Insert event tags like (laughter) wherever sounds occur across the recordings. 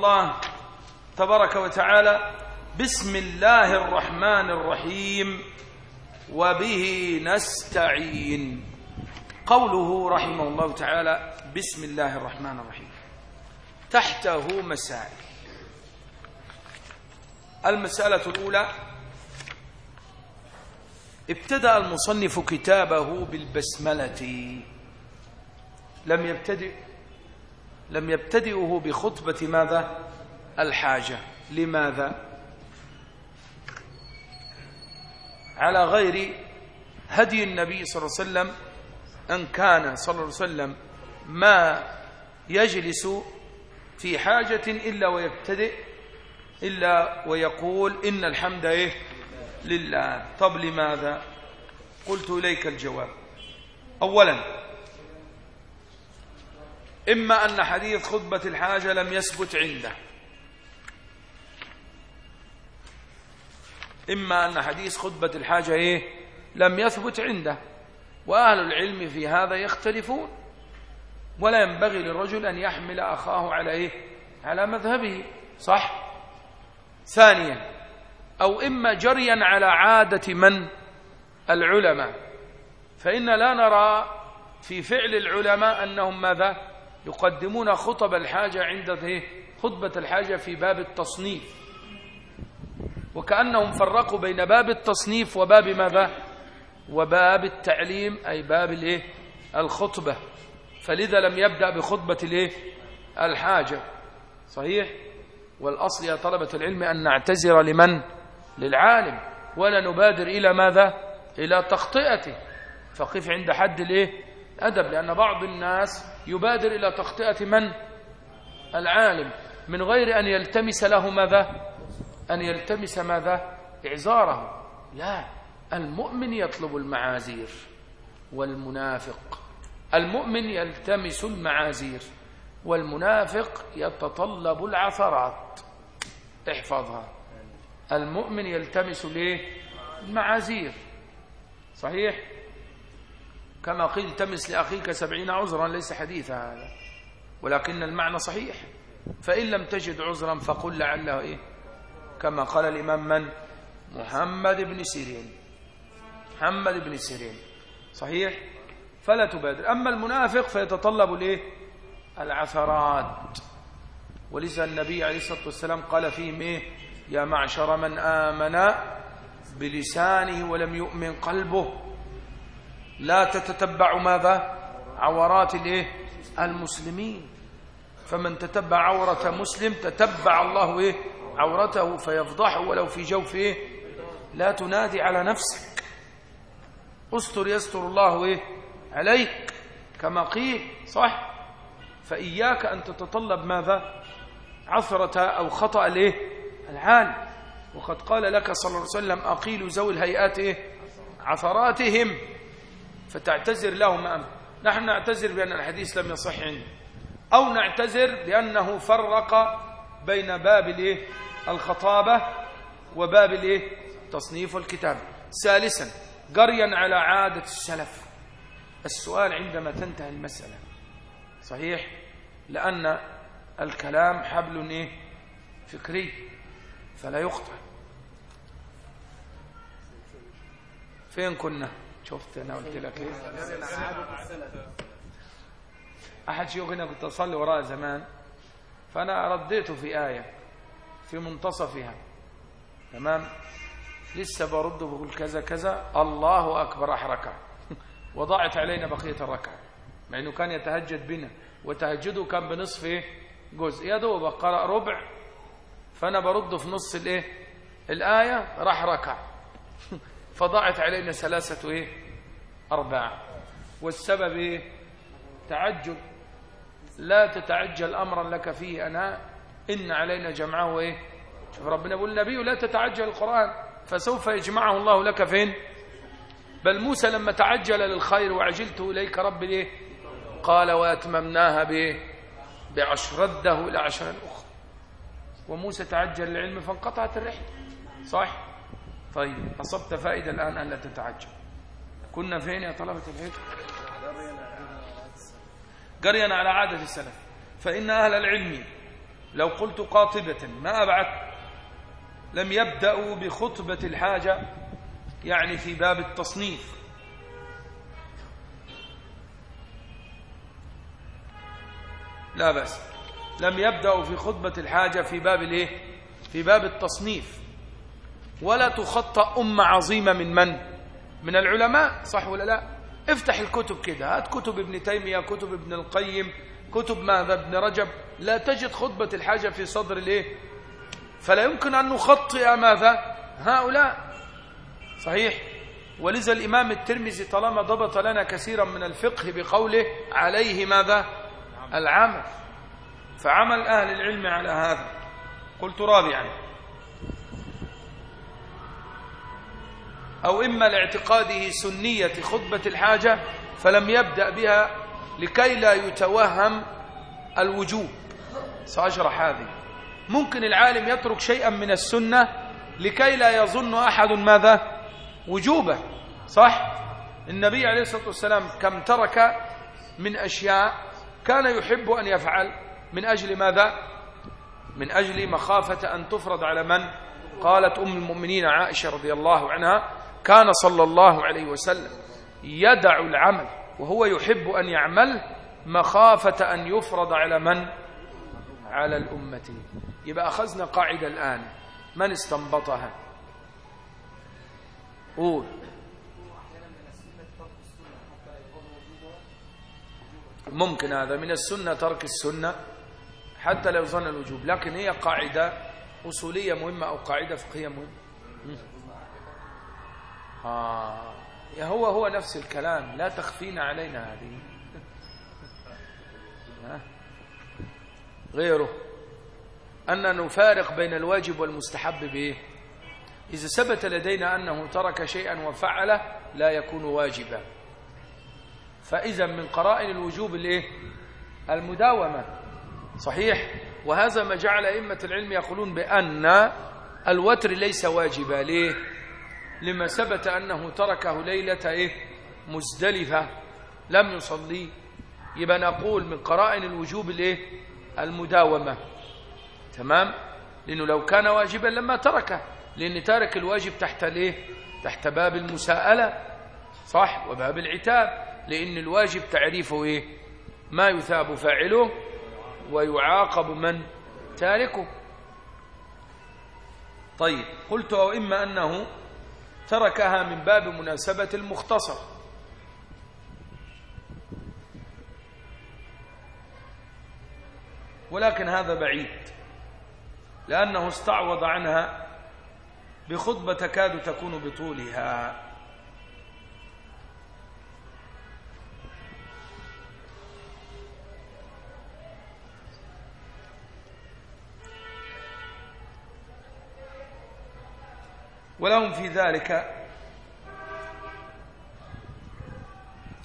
الله تبارك وتعالى بسم الله الرحمن الرحيم وبه نستعين. قوله رحمه الله تعالى بسم الله الرحمن الرحيم. تحته مسائل. المسألة الأولى ابتدأ المصنف كتابه بالبسملة. لم يبتدئ لم يبتدئه بخطبة ماذا؟ الحاجة. لماذا؟ على غير هدي النبي صلى الله عليه وسلم أن كان صلى الله عليه وسلم ما يجلس في حاجة إلا ويبتدئ إلا ويقول إن الحمد إيه؟ لله. طب لماذا؟ قلت إليك الجواب. أولا إما أن حديث خطبة الحاجة لم يثبت عنده. إما أن حديث خطبة الحاجة إيه؟ لم يثبت عنده. وأهل العلم في هذا يختلفون. ولا ينبغي للرجل أن يحمل أخاه على إيه؟ على مذهبه. صح؟ ثانيا أو إما جريا على عادة من؟ العلماء. فإن لا نرى في فعل العلماء أنهم ماذا؟ يقدمون خطب الحاجة عند؟ خطبة الحاجة في باب التصنيف. وكأنهم فرقوا بين باب التصنيف وباب ماذا؟ وباب التعليم أي باب الإيه؟ الخطبة. فلذا لم يبدأ بخطبة الإيه؟ الحاجة. صحيح؟ والأصل يا طلبة العلم أن نعتذر لمن؟ للعالم. ولا نبادر إلى ماذا؟ إلى تخطئته. فقف عند حد الإيه؟ أدب لأن بعض الناس يبادر إلى تخطئة من؟ العالم. من غير أن يلتمس له ماذا؟ أن يلتمس ماذا؟ إعزاره لا المؤمن يطلب المعاذير والمنافق. المؤمن يلتمس المعاذير والمنافق يتطلب العثرات. احفظها. المؤمن يلتمس ليه؟ المعاذير. صحيح؟ كما قيل التمس لأخيك سبعين عذرا ليس حديث هذا ولكن المعنى صحيح. فإن لم تجد عذرا فقل لعله إيه؟ كما قال الإمام من؟ محمد بن سيرين. محمد بن سيرين. صحيح؟ فلا تبادر. أما المنافق فيتطلب الإيه؟ العثرات. ولذا النبي عليه الصلاة والسلام قال فيهم إيه؟ يا معشر من آمن بلسانه ولم يؤمن قلبه. لا تتتبع ماذا؟ عورات الإيه؟ المسلمين. فمن تتبع عورة مسلم تتبع الله إيه؟ عورته فيفضحه ولو في جوفه لا تنادي على نفسك. استر يستر الله إيه؟ عليك. كما قيل صح؟ فإياك أن تتطلب ماذا؟ عثرة أو خطأ له العالم وقد قال لك صلى الله عليه وسلم أقيلوا ذوي الهيئات إيه؟ عثراتهم. فتعتذر لهم أم؟ نحن نعتذر بأن الحديث لم يصح عنده أو نعتذر بأنه فرق بين باب الإيه؟ الخطابة وباب الإيه؟ تصنيف الكتاب. ثالثا قريا على عادة السلف. السؤال عندما تنتهي المسألة صحيح؟ لأن الكلام حبل إيه؟ فكري فلا يقطع. فين كنا؟ شفت أنا قلت لك إيه؟ أحد شيوخنا كنت أصلي وراه زمان فأنا رديته في آية في منتصفها. تمام؟ لسه برد بقول كذا كذا الله أكبر أحركة (laughs) وضاعت علينا بقية الركعة. مع أنه كان يتهجد بنا وتهجده كان بنصف إيه؟ جزء. يا دوب قرأ ربع فأنا برد في نص الإيه؟ الآية راح ركع. (laughs) فضاعت علينا ثلاثة إيه؟ أرباع والسبب إيه؟ تعجل. لا تتعجل أمرا لك فيه أنا. إن علينا جمعه إيه شوف ربنا يقول النبي لا تتعجل القرآن فسوف يجمعه الله لك فين؟ بل موسى لما تعجل للخير وعجلت إليك ربي ليه قال وأتممناها بإيه بعشر رده إلى عشر أخرى. وموسى تعجل للعلم فانقطعت الرحلة. صح؟ طيب أصبت فائدة الآن أن لا تتعجل. كنا فين يا طلبة العلم؟ قريا على عادة السلف. فإن أهل العلم لو قلت قاطبة ما أبعد لم يبدأوا بخطبة الحاجة يعني في باب التصنيف. لا بس لم يبدأوا في خطبة الحاجة في باب الإيه؟ في باب التصنيف. ولا تخطأ أمة عظيمة من من؟ من العلماء صح ولا لا؟ افتح الكتب كده هات كتب ابن تيمية كتب ابن القيم كتب ماذا ابن رجب. لا تجد خطبة الحاجة في صدر الإيه؟ فلا يمكن أن نخطئ ماذا؟ هؤلاء. صحيح. ولذا الإمام الترمذي طالما ضبط لنا كثيرا من الفقه بقوله عليه ماذا؟ العمل. فعمل أهل العلم على هذا. قلت رابعا أو إما لاعتقاده سنية خطبة الحاجة فلم يبدأ بها لكي لا يتوهم الوجوب. سأشرح هذه. ممكن العالم يترك شيئا من السنة لكي لا يظن أحد ماذا؟ وجوبه. صح؟ النبي عليه الصلاة والسلام كم ترك من أشياء كان يحب أن يفعل. من أجل ماذا؟ من أجل مخافة أن تفرض على من؟ قالت أم المؤمنين عائشة رضي الله عنها كان صلى الله عليه وسلم يدع العمل وهو يحب أن يعمل مخافة أن يفرض على من؟ على الأمة. يبقى أخذنا قاعدة الآن. من استنبطها؟ قول. ممكن هذا. من السنة ترك السنة حتى لو ظن الوجوب. لكن هي قاعدة أصولية مهمة أو قاعدة فقهية مهمة. آه. يا هو هو نفس الكلام لا تخفينا علينا هذه. (laughs) غيره. أن نفارق بين الواجب والمستحب بإيه إذا ثبت لدينا أنه ترك شيئا وفعله لا يكون واجبا. فإذا من قرائن الوجوب الإيه؟ المداومة. صحيح؟ وهذا ما جعل أئمة العلم يقولون بأن الوتر ليس واجبا. ليه؟ لما ثبت أنه تركه ليلة إيه؟ مزدلفة لم يصلي. يبقى نقول من قرائن الوجوب الإيه؟ المداومة. تمام؟ لأنه لو كان واجبا لما تركه لأن تارك الواجب تحت الإيه؟ تحت باب المساءلة. صح؟ وباب العتاب. لأن الواجب تعريفه إيه؟ ما يثاب فاعله ويعاقب من تاركه. طيب قلت أو إما أنه تركها من باب مناسبة المختصر. ولكن هذا بعيد لأنه استعوض عنها بخطبة تكاد تكون بطولها. ولهم في ذلك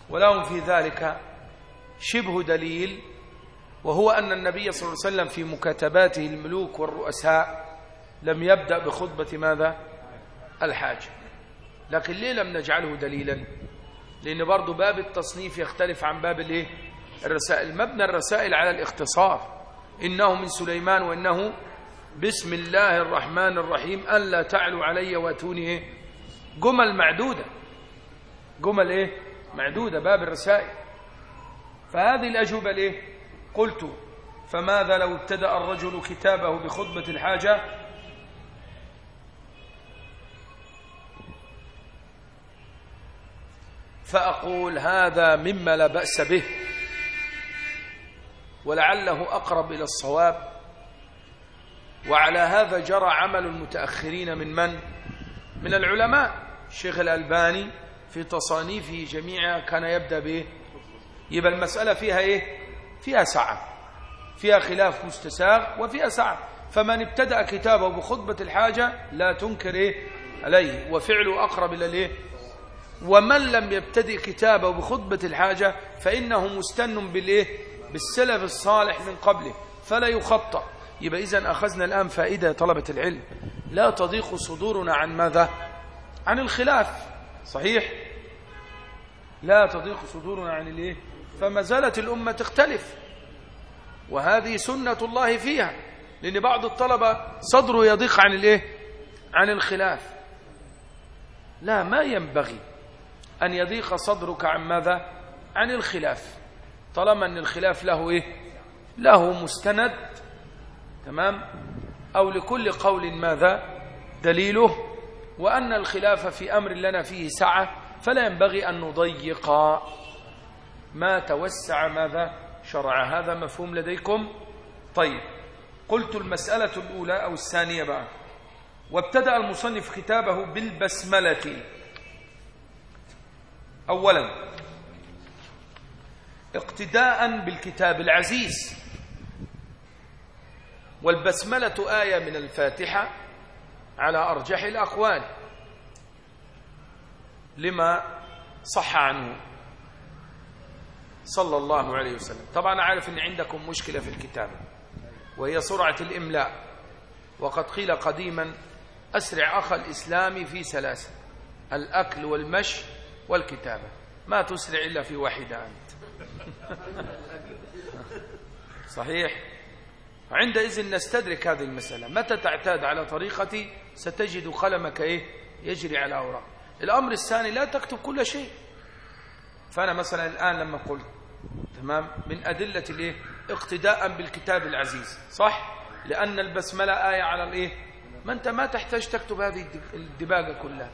ولهم في ذلك شبه دليل وهو أن النبي صلى الله عليه وسلم في مكاتباته الملوك والرؤساء لم يبدأ بخطبة ماذا؟ الحاجة لكن ليه لم نجعله دليلا؟ لأن برضو باب التصنيف يختلف عن باب الإيه؟ الرسائل. مبنى الرسائل على الاختصار. إنه من سليمان وإنه بسم الله الرحمن الرحيم ألا تعلوا علي واتوني إيه؟ جمل معدودة. جمل إيه؟ معدودة باب الرسائل. فهذه الأجوبة ليه قلت فماذا لو ابتدأ الرجل كتابه بخطبة الحاجة؟ فأقول هذا مما لا بأس به ولعله أقرب إلى الصواب. وعلى هذا جرى عمل المتأخرين من من؟ من العلماء الشيخ الألباني في تصانيفه جميعها كان يبدأ به يبقى المسألة فيها إيه؟ فيها سعة فيها خلاف مستساغ وفيها سعة فمن ابتدأ كتابه بخطبة الحاجة لا تنكر إيه؟ عليه وفعله أقرب إلى الإيه؟ ومن لم يبتدئ كتابه بخطبة الحاجة فإنه مستن بالإيه؟ بالسلف الصالح من قبله فلا يخطأ يبقى إذن أخذنا الآن فائدة طلبة العلم. لا تضيق صدورنا عن ماذا؟ عن الخلاف. صحيح؟ لا تضيق صدورنا عن الإيه؟ فما زالت الأمة تختلف. وهذه سنة الله فيها. لأن بعض الطلبة صدره يضيق عن الإيه؟ عن الخلاف. لا ما ينبغي أن يضيق صدرك عن ماذا؟ عن الخلاف. طالما أن الخلاف له إيه؟ له مستند تمام؟ أو لكل قول ماذا؟ دليله. وأن الخلاف في أمر لنا فيه سعة فلا ينبغي أن نضيق. ما توسع ماذا؟ شرع. هذا مفهوم لديكم؟ طيب. قلت المسألة الأولى أو الثانية بقى. وابتدأ المصنف كتابه بالبسملة. أولا اقتداء بالكتاب العزيز. والبسملة آية من الفاتحة على أرجح الأقوال. لما صح عنه صلى الله عليه وسلم. طبعا عارف أن عندكم مشكلة في الكتابة وهي سرعة الإملاء. وقد قيل قديما أسرع أخ الإسلام في ثلاثة الأكل والمشي والكتابة. ما تسرع إلا في واحدة أنت. (laughs) صحيح؟ عندئذ نستدرك هذه المسألة. متى تعتاد على طريقتي؟ ستجد قلمك إيه؟ يجري على أوراق. الأمر الثاني لا تكتب كل شيء. فأنا مثلا الآن لما قلت تمام؟ من أدلة الإيه؟ اقتداء بالكتاب العزيز. صح؟ لأن البسملة آية على الإيه؟ ما أنت ما تحتاج تكتب هذه الدباجة كلها.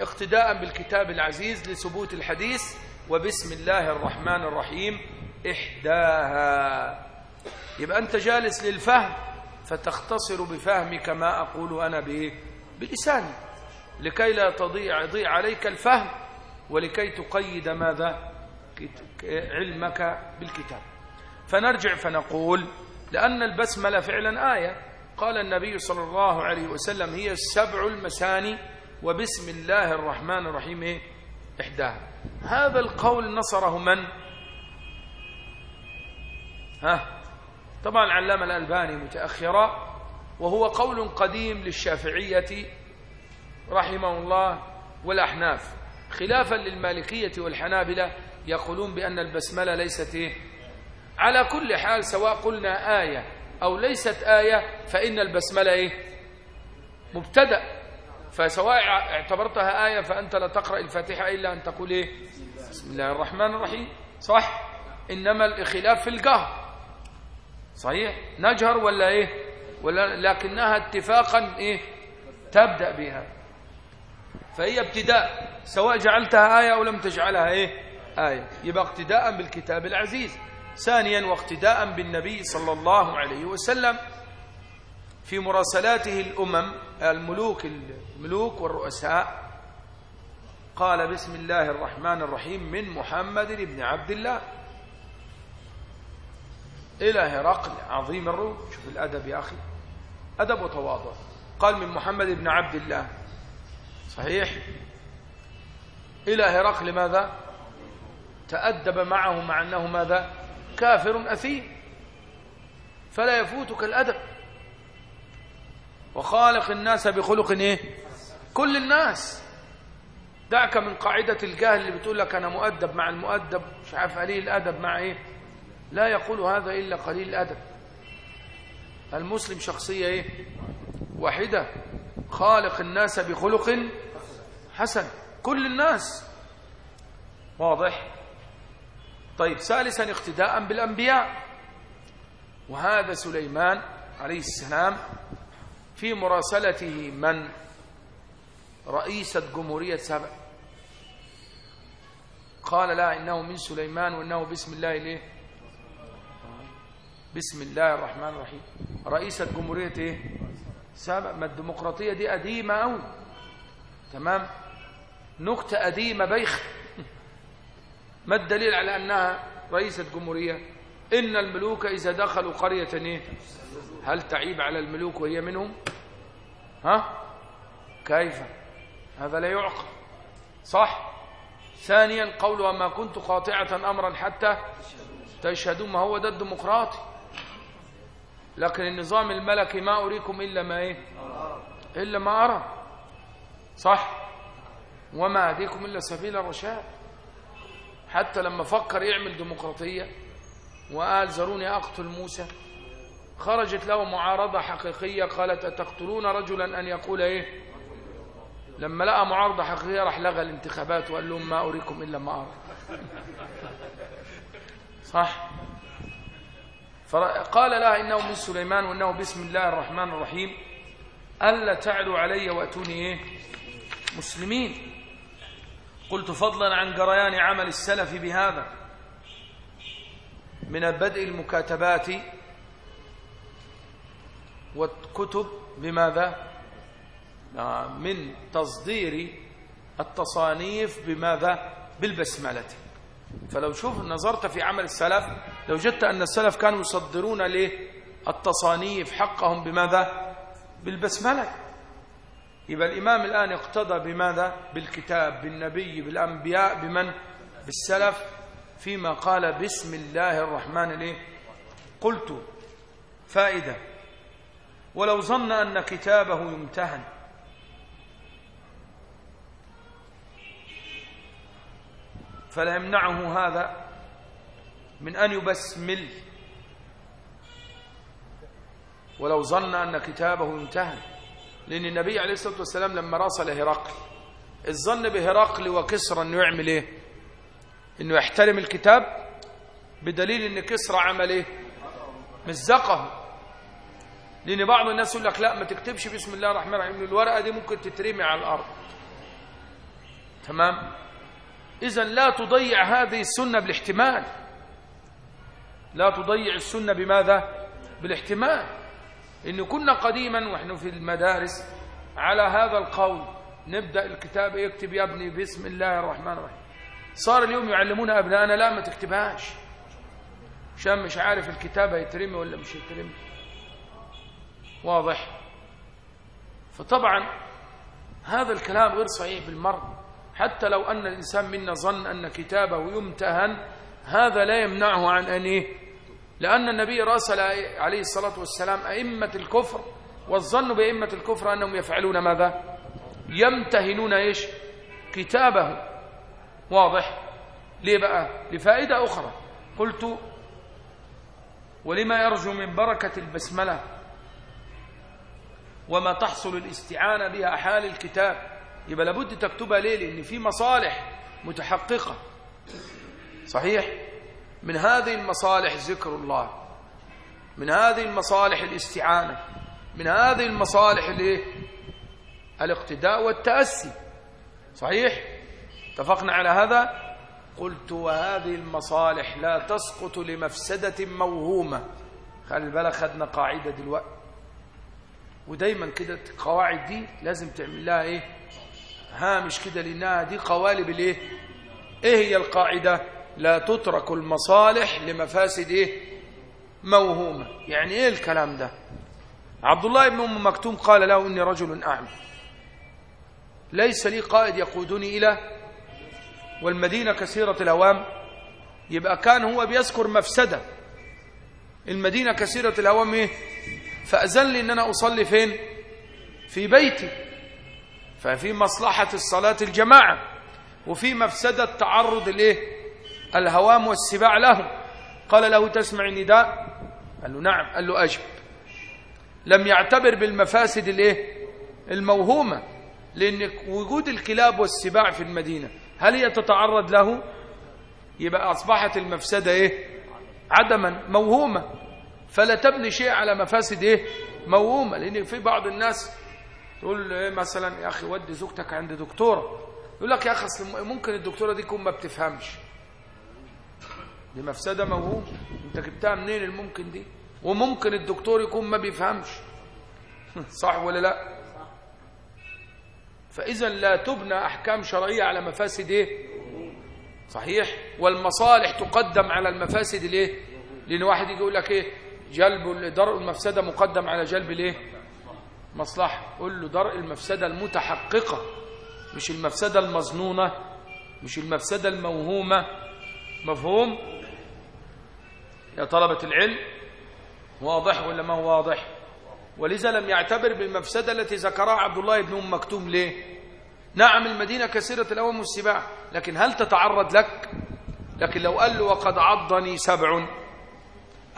اقتداء بالكتاب العزيز لثبوت الحديث وبسم الله الرحمن الرحيم إحداها. يبقى أنت جالس للفهم فتختصر بفهمك ما أقول أنا بلساني. لكي لا تضيع يضيع عليك الفهم ولكي تقيد ماذا؟ علمك بالكتاب. فنرجع فنقول لأن البسملة فعلا آية. قال النبي صلى الله عليه وسلم هي السبع المساني وبسم الله الرحمن الرحيم؟ إحداها. هذا القول نصره من؟ ها؟ طبعا علم الألباني متأخرا وهو قول قديم للشافعية رحمه الله والأحناف خلافا للمالكية والحنابلة يقولون بأن البسملة ليست إيه؟ على كل حال سواء قلنا آية أو ليست آية فإن البسملة إيه؟ مبتدأ فسواء اعتبرتها آية فأنت لا تقرأ الفاتحة إلا أن تقول إيه؟ بسم الله الرحمن الرحيم صح إنما الخلاف في الجهر صحيح؟ نجهر ولا إيه؟ ولا لكنها اتفاقا إيه؟ تبدأ بها. فهي ابتداء سواء جعلتها آية أو لم تجعلها إيه؟ آية. يبقى اقتداء بالكتاب العزيز. ثانيا واقتداء بالنبي صلى الله عليه وسلم في مراسلاته الأمم الملوك الملوك والرؤساء. قال بسم الله الرحمن الرحيم من محمد بن عبد الله. إلى هرقل عظيم الروم شوف الأدب يا أخي. أدب وتواضع. قال من محمد بن عبد الله. صحيح؟ إلى هرقل ماذا؟ تأدب معه مع أنه ماذا؟ كافر أثيم. فلا يفوتك الأدب. وخالق الناس بخلق إيه؟ كل الناس. دعك من قاعدة الجهل اللي بتقول لك أنا مؤدب مع المؤدب. مش عارف قليل الأدب مع إيه؟ لا يقول هذا إلا قليل الأدب. المسلم شخصية إيه؟ واحدة. خالق الناس بخلق حسن. كل الناس. واضح؟ طيب ثالثا اقتداء بالأنبياء. وهذا سليمان عليه السلام في مراسلته من؟ رئيسة جمهورية سبع. قال لا إنه من سليمان وإنه بسم الله إليه. بسم الله الرحمن الرحيم رئيسة جمهورية إيه سبع ما الديمقراطية دي قديمة أوي تمام نكتة قديمة بيخ ما الدليل على أنها رئيسة جمهورية إن الملوك إذا دخلوا قرية إيه؟ هل تعيب على الملوك وهي منهم ها كيف هذا لا يعقل صح ثانيا قولها ما كنت قاطعة أمرا حتى تشهدون ما هو ده الديمقراطي لكن النظام الملكي ما أريكم إلا ما إيه؟ إلا ما أرى. صح؟ وما أهديكم إلا سبيل الرشاد. حتى لما فكر يعمل ديمقراطية وقال زروني أقتل موسى خرجت له معارضة حقيقية قالت أتقتلون رجلا؟ أن يقول إيه؟ لما لقى معارضة حقيقية راح لغى الانتخابات وقال لهم ما أريكم إلا ما أرى. صح؟ فقال لها إنه من سليمان وإنه بسم الله الرحمن الرحيم. ألا تعلوا علي وأتوني إيه؟ مسلمين. قلت فضلا عن جريان عمل السلف بهذا. من بدء المكاتبات والكتب بماذا؟ من تصدير التصانيف بماذا؟ بالبسملة. فلو شوف نظرت في عمل السلف لو جدت أن السلف كانوا يصدرون التصانيف حقهم بماذا؟ بالبسملة. يبقى الإمام الآن اقتضى بماذا؟ بالكتاب بالنبي بالأنبياء بمن؟ بالسلف. فيما قال بسم الله الرحمن الرحيم قلت فائدة. ولو ظن أن كتابه يمتهن فلا يمنعه هذا من أن يبسمل. ولو ظن أن كتابه يمتهن لأن النبي عليه الصلاة والسلام لما راسل هرقل الظن بهرقل وكسرى أنه يعمل إيه؟ أنه يحترم الكتاب بدليل أن كسرى عمل إيه؟ مزقه. لأن بعض الناس يقول لك لا ما تكتبش بسم الله الرحمن الرحيم الورقة دي ممكن تترمي على الأرض. تمام؟ إذا لا تضيع هذه السنة بالاحتمال. لا تضيع السنة بماذا؟ بالاحتمال. إن كنا قديما وإحنا في المدارس على هذا القول نبدأ الكتاب يكتب يا ابني بسم الله الرحمن الرحيم. صار اليوم يعلمون أبنائنا لا ما تكتبهاش. عشان مش عارف الكتاب هيترمي ولا مش هيترمي. واضح؟ فطبعا هذا الكلام غير صحيح بالمرة. حتى لو أن الإنسان منا ظن أن كتابه يمتهن هذا لا يمنعه عن أن إيه؟ لأن النبي راسل عليه الصلاة والسلام أئمة الكفر والظن بأئمة الكفر أنهم يفعلون ماذا؟ يمتهنون إيش؟ كتابه. واضح؟ ليه بقى؟ لفائدة أخرى. قلت ولما يرجو من بركة البسملة وما تحصل الاستعانة بها حال الكتاب يبقى لابد تكتبها ليه؟ لأن في مصالح متحققة. صحيح؟ من هذه المصالح ذكر الله. من هذه المصالح الاستعانة. من هذه المصالح الايه الاقتداء والتأسي. صحيح؟ اتفقنا على هذا؟ قلت وهذه المصالح لا تسقط لمفسدة موهومة. خلي بالك خدنا قاعدة دلوقتي. ودايما كده القواعد دي لازم تعمل لها إيه؟ هامش كده لأنها دي قوالب الإيه؟ إيه هي القاعدة؟ لا تترك المصالح لمفاسد إيه؟ موهومة. يعني إيه الكلام ده؟ عبد الله بن أم مكتوم قال له إني رجل أعمى. ليس لي قائد يقودني إلى والمدينة كثيرة الأوام. يبقى كان هو بيذكر مفسدة. المدينة كثيرة الأوام إيه؟ فأذن لي أن أنا أصلي فين؟ في بيتي. ففي مصلحة الصلاة الجماعة وفي مفسدة تعرض الايه الهوام والسباع له قال له تسمع النداء؟ قال له نعم. قال له أجب. لم يعتبر بالمفاسد الإيه؟ الموهومة لأن وجود الكلاب والسباع في المدينة هل هي تتعرض له؟ يبقى أصبحت المفسدة إيه؟ عدما موهومة. فلا تبني شيء على مفاسد إيه؟ موهومة لأن في بعض الناس تقول إيه مثلا يا أخي ودي زوجتك عند دكتورة. يقول لك يا أخي أصل ممكن الدكتورة دي تكون ما بتفهمش. دي مفسدة موهومه أنت جبتها منين الممكن دي؟ وممكن الدكتور يكون ما بيفهمش. (laughs) صح ولا لا؟ فاذا لا تبنى أحكام شرعية على مفاسد إيه؟ صحيح. والمصالح تقدم على المفاسد الايه لأن واحد يجي يقول لك إيه؟ جلب درء المفسدة مقدم على جلب الإيه؟ مصلحة. قل له درء المفسدة المتحققة مش المفسدة المظنونة مش المفسدة الموهومة. مفهوم؟ يا طلبة العلم واضح ولا ما هو واضح؟ ولذا لم يعتبر بالمفسدة التي ذكرها عبد الله بن أم مكتوم. ليه؟ نعم المدينة كثيرة الأوام والسباع لكن هل تتعرض لك؟ لكن لو قال له وقد عضني سبع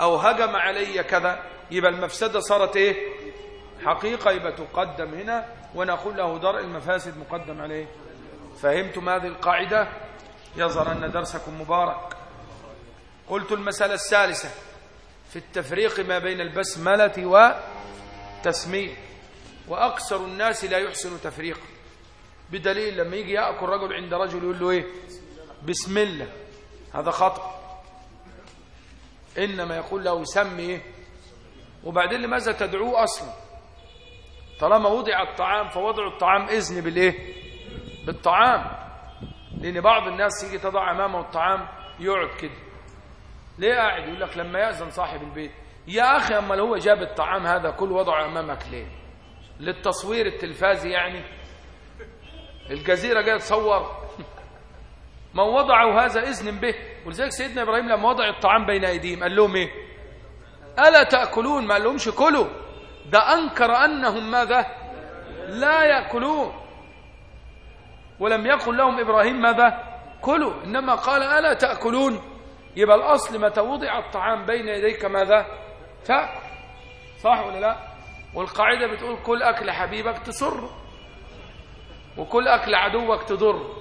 أو هجم علي كذا يبقى المفسدة صارت إيه؟ حقيقة يبقى تقدم هنا ونقول له درء المفاسد مقدم عليه. فهمتم هذه القاعدة؟ يظهر أن درسكم مبارك. قلت المسألة الثالثة في التفريق ما بين البسملة والتسمية وأكثر الناس لا يحسن تفريقا بدليل لما يجي يأكل رجل عند رجل يقول له إيه؟ بسم الله. هذا خطأ. إنما يقول له يسمي إيه؟ وبعدين لماذا تدعوه أصلا؟ طالما وضع الطعام فوضع الطعام إذن بالإيه؟ بالطعام. لأن بعض الناس يجي تضع أمامه الطعام يقعد كده. ليه قاعد؟ يقول لك لما يأذن صاحب البيت يا أخي أما هو جاب الطعام هذا كل وضعه أمامك ليه؟ للتصوير التلفازي يعني؟ الجزيرة جاية تصور. (laughs) ما وضعوا هذا إذن به. ولذلك سيدنا إبراهيم لما وضع الطعام بين أيديهم قال لهم إيه؟ ألا تأكلون؟ ما قال لهمش كلوا. ده أنكر أنهم ماذا؟ لا يأكلون. ولم يقل لهم إبراهيم ماذا؟ كلوا. إنما قال ألا تأكلون؟ يبقى الأصل متى وضع الطعام بين يديك ماذا؟ تأكل. صح ولا لا؟ والقاعدة بتقول كل أكل حبيبك تسر وكل أكل عدوك تضر.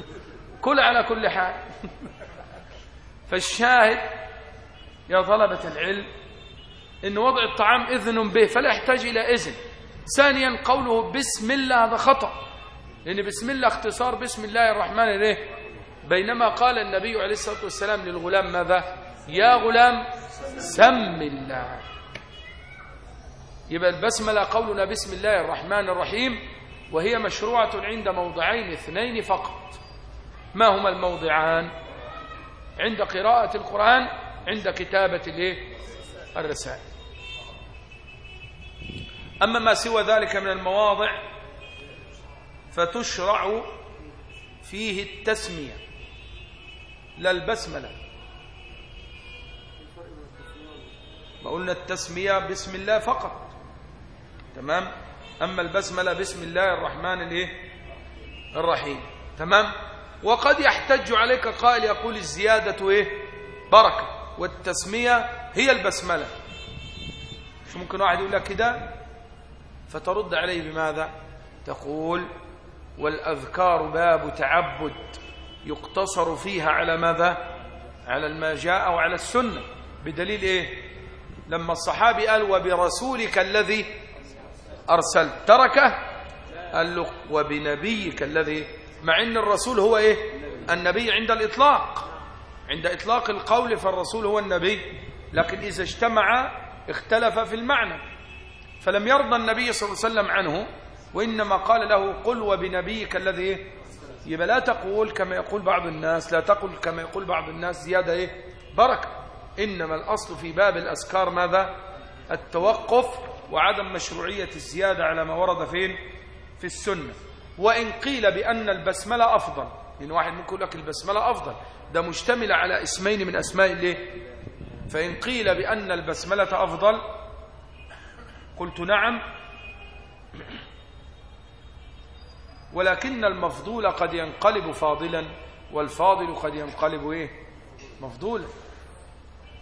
(laughs) كل على كل حال. (laughs) فالشاهد يا طلبة العلم إن وضع الطعام إذن به فلا يحتاج إلى إذن. ثانيا قوله بسم الله هذا خطأ. لأن بسم الله اختصار بسم الله الرحمن الرحيم بينما قال النبي عليه الصلاة والسلام للغلام ماذا؟ يا غلام سم الله. يبقى البسملة قولنا بسم الله الرحمن الرحيم وهي مشروعة عند موضعين اثنين فقط. ما هما الموضعان؟ عند قراءة القرآن عند كتابة الرسائل. أما ما سوى ذلك من المواضع فتشرع فيه التسمية لا البسملة. ما قلنا التسمية بسم الله فقط. تمام؟ أما البسملة بسم الله الرحمن الرحيم. تمام؟ وقد يحتج عليك قائل يقول الزيادة إيه؟ بركة. والتسمية هي البسملة. مش ممكن واحد يقول لك كده؟ فترد عليه بماذا؟ تقول والأذكار باب تعبد يقتصر فيها على ماذا؟ على ما جاء أو على السنة. بدليل إيه؟ لما الصحابي قال وبرسولك الذي أرسلت تركه؟ قال له وبنبيك الذي مع أن الرسول هو إيه؟ النبي عند الإطلاق. عند إطلاق القول فالرسول هو النبي. لكن إذا اجتمع اختلف في المعنى. فلم يرضى النبي صلى الله عليه وسلم عنه وإنما قال له قل وبنبيك الذي إيه؟ يبقى لا تقول كما يقول بعض الناس لا تقل كما يقول بعض الناس زيادة إيه؟ بركة. إنما الأصل في باب الأذكار ماذا؟ التوقف وعدم مشروعية الزيادة على ما ورد فين؟ في السنة. وإن قيل بأن البسملة أفضل لأن واحد ممكن يقول لك البسملة أفضل ده مشتمل على اسمين من أسماء الله فإن قيل بأن البسملة أفضل قلت نعم. ولكن المفضول قد ينقلب فاضلا والفاضل قد ينقلب إيه؟ مفضولا.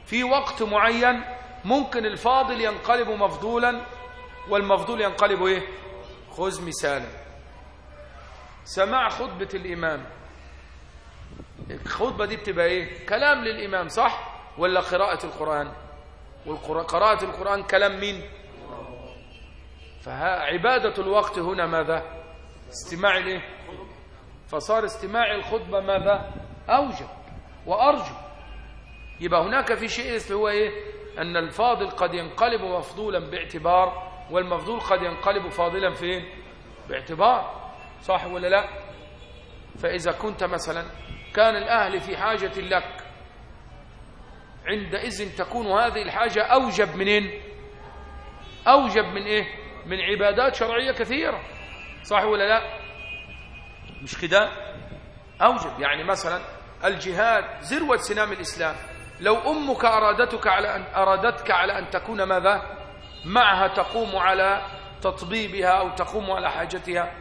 في وقت معين ممكن الفاضل ينقلب مفضولا والمفضول ينقلب إيه؟ خذ مثالا. سماع خطبة الإمام. الخطبة دي بتبقى إيه؟ كلام للإمام صح؟ ولا قراءة القرآن؟ وقراءة القرآن كلام مين؟ فعبادة الوقت هنا ماذا؟ استماع الايه فصار استماع الخطبة ماذا؟ أوجب وأرجو. يبقى هناك في شيء هو إيه؟ أن الفاضل قد ينقلب مفضولا باعتبار والمفضول قد ينقلب فاضلا فين؟ باعتبار. صح ولا لا؟ فإذا كنت مثلا كان الأهل في حاجة لك عندئذ تكون هذه الحاجة أوجب منين؟ أوجب من إيه؟ من عبادات شرعية كثيرة. صح ولا لا؟ مش كده؟ أوجب. يعني مثلا الجهاد ذروة سنام الإسلام. لو أمك أرادتك على أن أرادتك على أن تكون ماذا؟ معها تقوم على تطبيبها أو تقوم على حاجتها.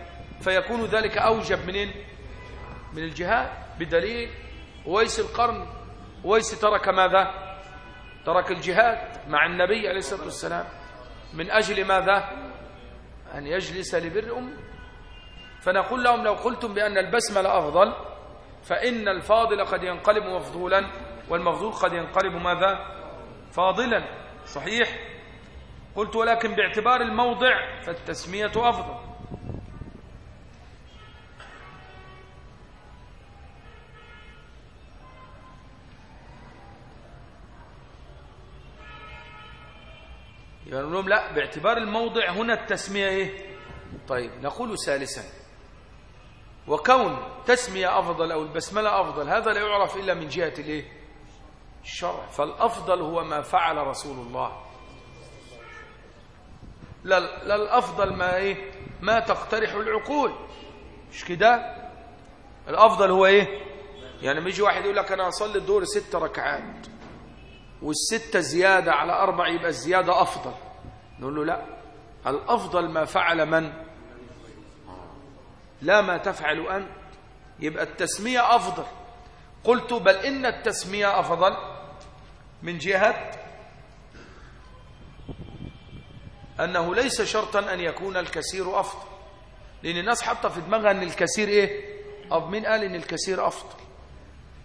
فيكون ذلك أوجب منين من الجهاد. بدليل ويس القرن ويس ترك ماذا؟ ترك الجهاد مع النبي عليه الصلاة والسلام. من أجل ماذا؟ أن يجلس لبر أمه فنقول لهم لو قلتم بأن البسملة أفضل فإن الفاضل قد ينقلب مفضولا والمفضول قد ينقلب ماذا؟ فاضلا. صحيح؟ قلت ولكن باعتبار الموضع فالتسمية أفضل. يقولون يعني لهم لا باعتبار الموضع هنا التسمية إيه؟ طيب نقول ثالثا. وكون تسمية أفضل أو البسملة أفضل هذا لا يعرف إلا من جهة الإيه؟ الشرع. فالأفضل هو ما فعل رسول الله. لا, لا الأفضل ما إيه؟ ما تقترح العقول. مش كده؟ الأفضل هو إيه؟ يعني ما يجي واحد يقول لك أنا أصلي الظهر ست ركعات. والستة زيادة على أربع يبقى الزيادة أفضل. نقول له لا. الأفضل ما فعل من؟ لا ما تفعل أنت. يبقى التسمية أفضل. قلت بل إن التسمية أفضل. من جهة أنه ليس شرطا أن يكون الكثير أفضل. لأن الناس حاطة في دماغها أن الكثير إيه؟ أو من قال أن الكثير أفضل؟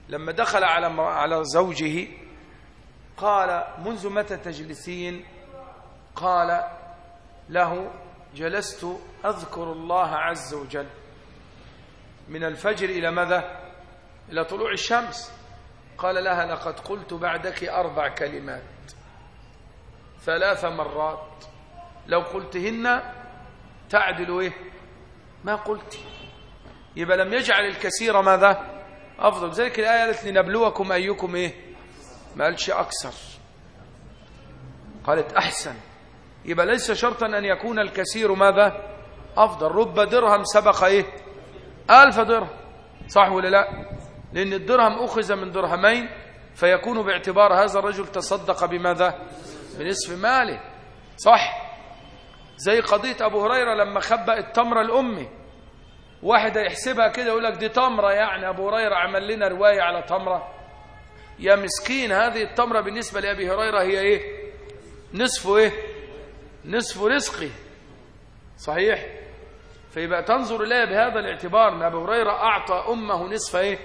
لما دخل على على زوجه قال منذ متى تجلسين؟ قال له جلست أذكر الله عز وجل. من الفجر إلى ماذا؟ إلى طلوع الشمس. قال لها لقد قلت بعدك أربع كلمات. ثلاث مرات. لو قلتهن تعدل إيه؟ ما قلت. يبقى لم يجعل الكثير ماذا؟ أفضل. ذلك الآية قالت لنبلوكم أيكم إيه؟ ما قالش أكثر. قالت أحسن. يبقى ليس شرطا أن يكون الكثير ماذا؟ أفضل. رب درهم سبق إيه؟ ألف درهم. صح ولا لا؟ لأن الدرهم أخذ من درهمين فيكون باعتبار هذا الرجل تصدق بماذا؟ بنصف ماله. صح؟ زي قضية أبو هريرة لما خبأ التمرة لأمه واحد يحسبها كده يقول لك دي تمرة يعني. أبو هريرة عمل لنا رواية على تمرة. يا مسكين هذه التمرة بالنسبة لأبي هريرة هي إيه؟ نصف إيه؟ نصف رزقه صحيح؟ فيبقى تنظر إليه بهذا الاعتبار أن أبو هريرة أعطى أمه نصف إيه؟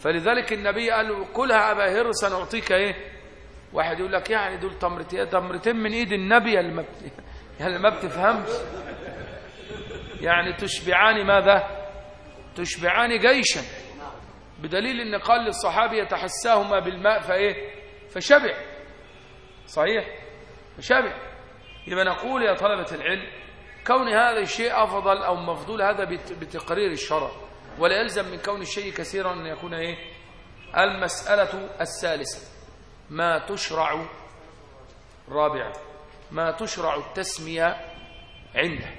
فلذلك النبي قال له كلها أبا هر سنعطيك إيه؟ واحد يقول لك يعني دول تمرتين تمرتين من إيد النبي اللي ما ما بتفهمش يعني تشبعان ماذا؟ تشبعان جيشا. بدليل إن قال للصحابي يتحساهما بالماء فإيه؟ فشبع. صحيح؟ فشبع. يبقى نقول يا طلبة العلم كون هذا الشيء أفضل أو مفضول هذا بتقرير الشرع. ولا يلزم من كون الشيء كثيرا أن يكون إيه؟ المسألة الثالثة. ما تشرع رابعا. ما تشرع التسمية عنده.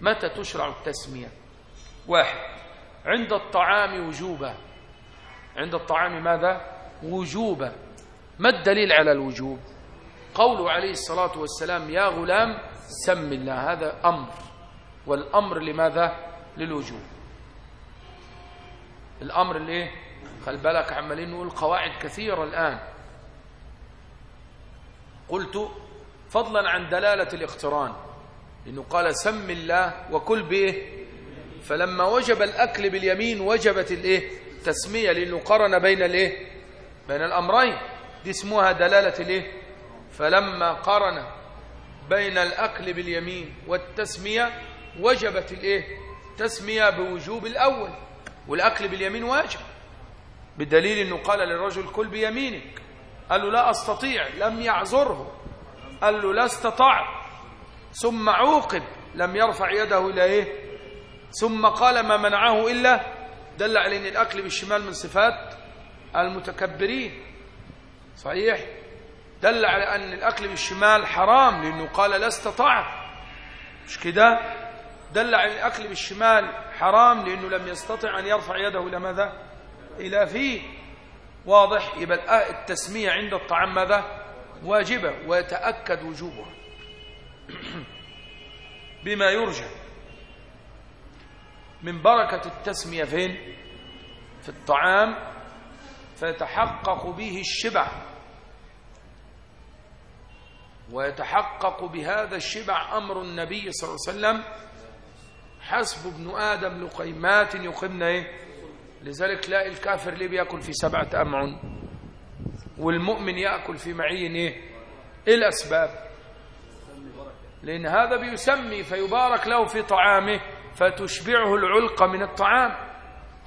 متى تشرع التسمية؟ واحد عند الطعام وجوبا عند الطعام ماذا؟ وجوبا. ما الدليل على الوجوب؟ قوله عليه الصلاة والسلام يا غلام سم الله. هذا أمر. والأمر لماذا؟ للوجوب. الأمر اللي خل بالك عمالين نقول قواعد كثيرة الآن. قلت فضلا عن دلالة الاقتران. لأنه قال سم الله. وكل بإيه؟ فلما وجب الأكل باليمين وجبت الإيه؟ تسمية لأنه قرن بين الإيه؟ بين الأمرين. دي اسمها دلالة الإيه؟ فلما قرن بين الأكل باليمين والتسمية وجبت الإيه؟ تسمية بوجوب الأول. والأكل باليمين واجب. بدليل أنه قال للرجل كل بيمينك. قال له لا أستطيع لم يعذره. قال له لا استطعت ثم عوقب لم يرفع يده إلى إيه؟ ثم قال ما منعه إلا دل على أن الأكل بالشمال من صفات المتكبرين. صحيح؟ دل على أن الأكل بالشمال حرام لأنه قال لا استطعت مش كده؟ دل على الأكل بالشمال حرام لأنه لم يستطع أن يرفع يده إلى ماذا؟ إلى فيه. واضح؟ يبقى التسمية عند الطعام ماذا؟ واجبة ويتأكد وجوبها. (clears throat) بما يرجى. من بركة التسمية فين؟ في الطعام فيتحقق به الشبع. ويتحقق بهذا الشبع أمر النبي صلى الله عليه وسلم. حسب ابن آدم لقيمات يقمن إيه؟ لذلك تلاقي الكافر ليه بيأكل في سبعة أمعن والمؤمن يأكل في معين إيه؟ الأسباب. لأن هذا بيسمي فيبارك له في طعامه. فتشبعه العلقة من الطعام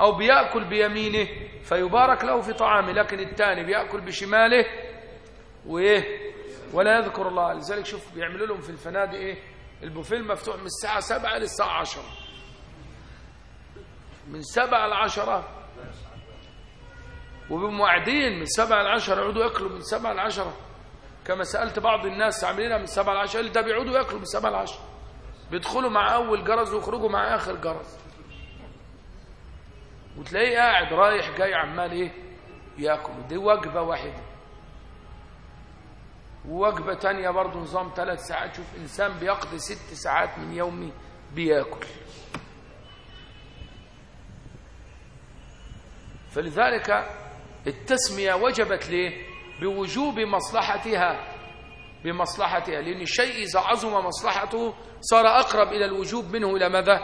أو بيأكل بيمينه فيبارك له في طعامه لكن الثاني بيأكل بشماله وإيه؟ ولا يذكر الله. لذلك شوف بيعملوا لهم في الفنادق إيه؟ البوفيه مفتوح من الساعة 7 للساعة 10 من 7 ل 10 وبموعدين من 7 ل 10 يقعدوا يأكلوا من 7 ل 10 كما سألت بعض الناس عاملينها من 7 ل 10 ده بيقعدوا يأكلوا من 7 ل 10 بيدخلوا مع أول جرس ويخرجوا مع آخر جرس. وتلاقيه قاعد رايح جاي عمال إيه؟ ياكل. دي وجبة واحدة. ووجبة تانية برضه نظام ثلاث ساعات. شوف إنسان بيقضي ست ساعات من يومه بياكل. فلذلك التسمية وجبت ليه؟ بوجوب مصلحتها. بمصلحتها لأن الشيء إذا عظم مصلحته صار أقرب إلى الوجوب منه إلى ماذا؟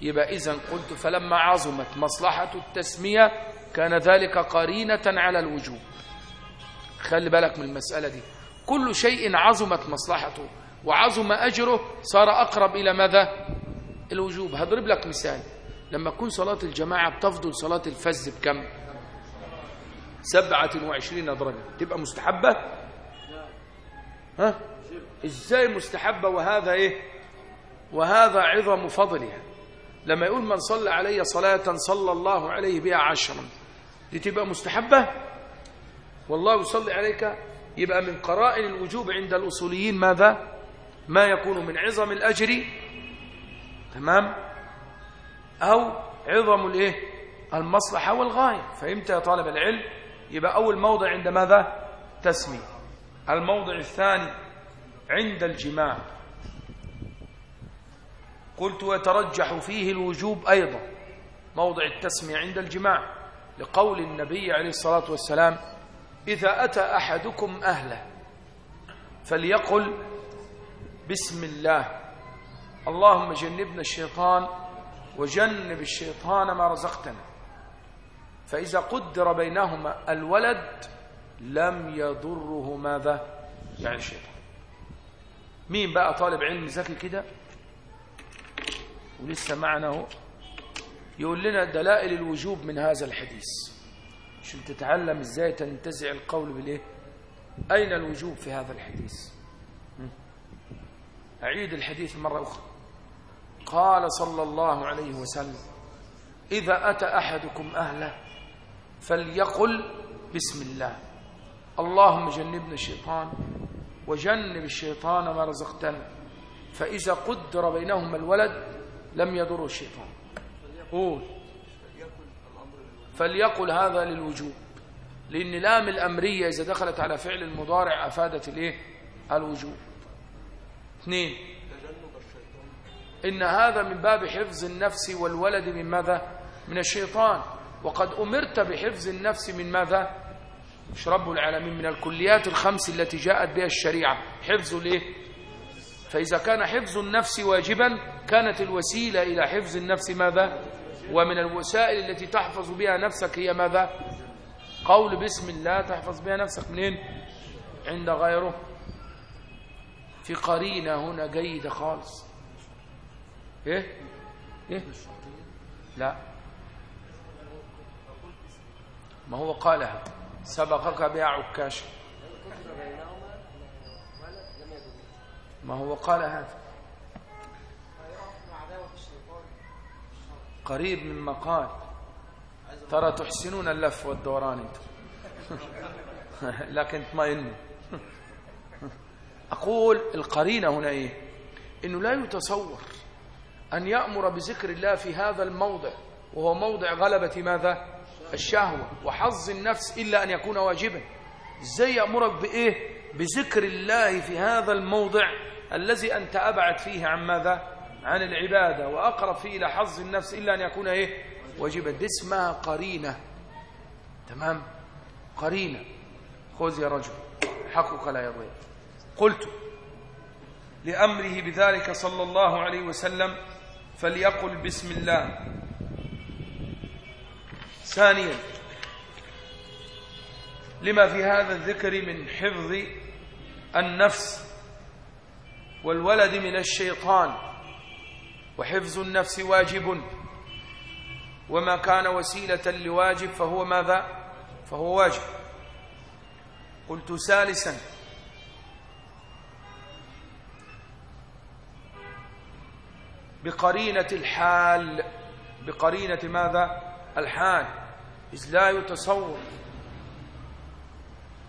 يبقى إذا قلت فلما عظمت مصلحة التسمية كان ذلك قرينة على الوجوب. خلي بالك من المسألة دي. كل شيء عظمت مصلحته وعظم أجره صار أقرب إلى ماذا؟ الوجوب. هضرب لك مثال. لما تكون صلاة الجماعة بتفضل صلاة الفز بكم؟ سبعة وعشرين درجة. تبقى مستحبة؟ ها؟ إزاي مستحبة وهذا إيه؟ وهذا عظم فضلها. لما يقول من صلى علي صلاة صلى الله عليه بها عشرا. دي تبقى مستحبة؟ والله يصلي عليك. يبقى من قرائن الوجوب عند الأصوليين ماذا؟ ما يكون من عظم الأجر. تمام؟ أو عظم الإيه؟ المصلحة والغاية. فهمت يا طالب العلم؟ يبقى أول موضع عند ماذا؟ تسمية. الموضع الثاني عند الجماع. قلت ويترجح فيه الوجوب أيضا موضع التسمية عند الجماع لقول النبي عليه الصلاة والسلام إذا أتى أحدكم أهله فليقل بسم الله. اللهم جنبنا الشيطان وجنب الشيطان ما رزقتنا. فإذا قدر بينهما الولد لم يضره ماذا؟ يعني الشيطان. مين بقى طالب علم ذكي كده؟ ولسه معنا اهو. يقول لنا دلائل الوجوب من هذا الحديث. عشان تتعلم إزاي تنتزع القول بالايه؟ أين الوجوب في هذا الحديث؟ أعيد الحديث مرة أخرى. قال صلى الله عليه وسلم إذا أتى أحدكم أهله فليقل بسم الله. اللهم جنبنا الشيطان وجنب الشيطان ما رزقتنا فإذا قدر بينهما الولد لم يضره الشيطان. قول فليقل هذا للوجوب لأن لام الأمرية إذا دخلت على فعل المضارع أفادت الإيه؟ الوجوب. اثنين إن هذا من باب حفظ النفس والولد من ماذا؟ من الشيطان. وقد أمرت بحفظ النفس من ماذا؟ مش رب العالمين من الكليات الخمس التي جاءت بها الشريعة. حفظ الايه فإذا كان حفظ النفس واجبا كانت الوسيلة إلى حفظ النفس ماذا؟ ومن الوسائل التي تحفظ بها نفسك هي ماذا؟ قول بسم الله تحفظ بها نفسك. منين؟ عند غيره. في قرينة هنا جيدة خالص. إيه؟ إيه؟ لا. ما هو قالها؟ سبقك بها عكاشا ما هو قال هذا. قريب مما قال ترى تحسنون اللف والدوران أنتم. (laughs) لكن اطمئنوا. أقول القرينة هنا إيه؟ إنه لا يتصور أن يأمر بذكر الله في هذا الموضع وهو موضع غلبة ماذا؟ الشهوة وحظ النفس إلا أن يكون واجبا. إزاي يأمرك بإيه؟ بذكر الله في هذا الموضع الذي أنت أبعد فيه عن ماذا؟ عن العبادة. وأقرب فيه إلى حظ النفس إلا أن يكون إيه؟ واجبا. دي اسمها قرينة. تمام؟ قرينة. خذ يا رجل. حقك لا يضيع. قلت لأمره بذلك صلى الله عليه وسلم فليقل بسم الله. ثانيا لما في هذا الذكر من حفظ النفس والولد من الشيطان وحفظ النفس واجب وما كان وسيلة لواجب فهو ماذا؟ فهو واجب. قلت ثالثا بقرينة الحال بقرينة ماذا؟ الحال. إذ لا يتصور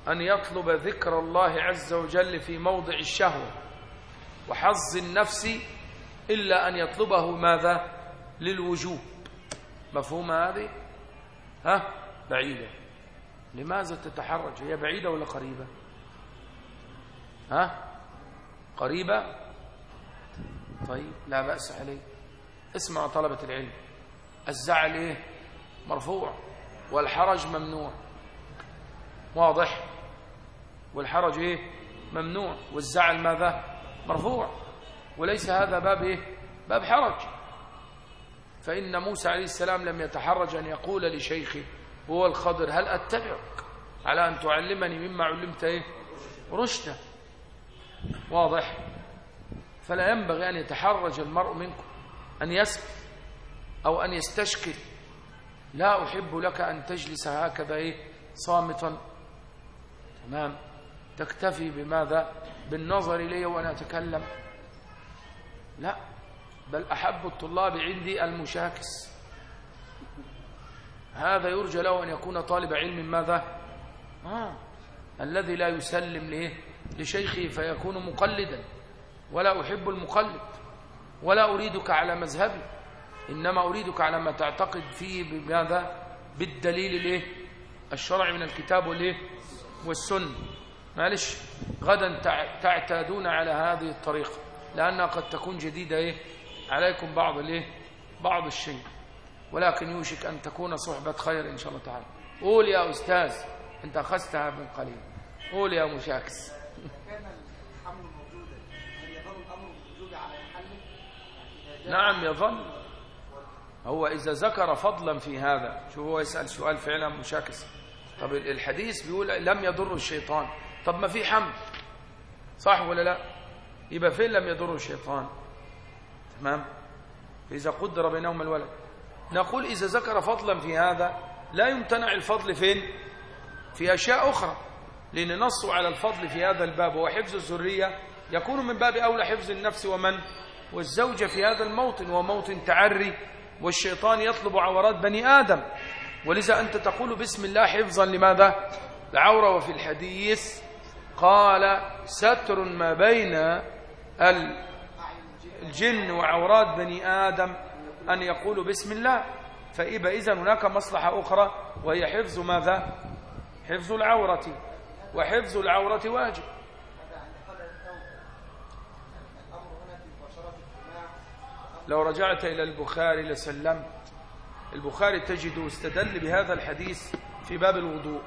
أن يطلب ذكر الله عز وجل في موضع الشهوة وحظ النفس إلا أن يطلبه ماذا؟ للوجوب. مفهوم هذه؟ ها؟ بعيدة. لماذا تتحرج؟ هي بعيدة ولا قريبة؟ ها؟ قريبة؟ طيب لا بأس عليه اسمع طلبة العلم. الزعل إيه؟ مرفوع. والحرج ممنوع. واضح؟ والحرج إيه؟ ممنوع. والزعل ماذا؟ مرفوع. وليس هذا باب إيه؟ باب حرج. فإن موسى عليه السلام لم يتحرج أن يقول لشيخه هو الخضر هل أتبعك على أن تعلمني مما علمت إيه؟ رشدا. واضح؟ فلا ينبغي أن يتحرج المرء منكم أن يسكت أو أن يستشكل. لا أحب لك أن تجلس هكذا إيه صامتا. تمام؟ تكتفي بماذا؟ بالنظر إلي وأنا أتكلم. لا بل أحب الطلاب عندي المشاكس. هذا يرجى له أن يكون طالب علم ماذا؟ آه. الذي لا يسلم ليه؟ لشيخه فيكون مقلدا. ولا أحب المقلد ولا أريدك على مذهبي. إنما أريدك على ما تعتقد فيه بماذا؟ بالدليل الإيه؟ الشرعي من الكتاب والإيه؟ والسنة. معلش غدا تعتادون على هذه الطريقة لأنها قد تكون جديدة إيه؟ عليكم بعض الإيه؟ بعض الشيء. ولكن يوشك أن تكون صحبة خير إن شاء الله تعالى. قول يا أستاذ أنت أخذتها من قليل. قول يا مشاكس. نعم يظل. هو إذا ذكر فضلا في هذا شو هو يسأل سؤال فعلا مشاكس. طب الحديث بيقول لم يضر الشيطان. طب ما في حمل صح ولا لا؟ يبقى فين لم يضره الشيطان؟ تمام؟ إذا قدر بينهما الولد. نقول إذا ذكر فضلا في هذا لا يمتنع الفضل فين؟ في أشياء أخرى. لأن نصوا على الفضل في هذا الباب وهو حفظ الذرية. يكون من باب أولى حفظ النفس ومن؟ والزوجة في هذا الموطن وموطن تعري. والشيطان يطلب عورات بني آدم. ولذا أنت تقول بسم الله حفظا لماذا؟ العورة وفي الحديث قال ستر ما بين الجن وعورات بني آدم أن يقولوا بسم الله. فإذا إذن هناك مصلحة أخرى وهي حفظ ماذا؟ حفظ العورة. وحفظ العورة واجب. لو رجعت إلى البخاري لسلمت. البخاري تجد استدل بهذا الحديث في باب الوضوء.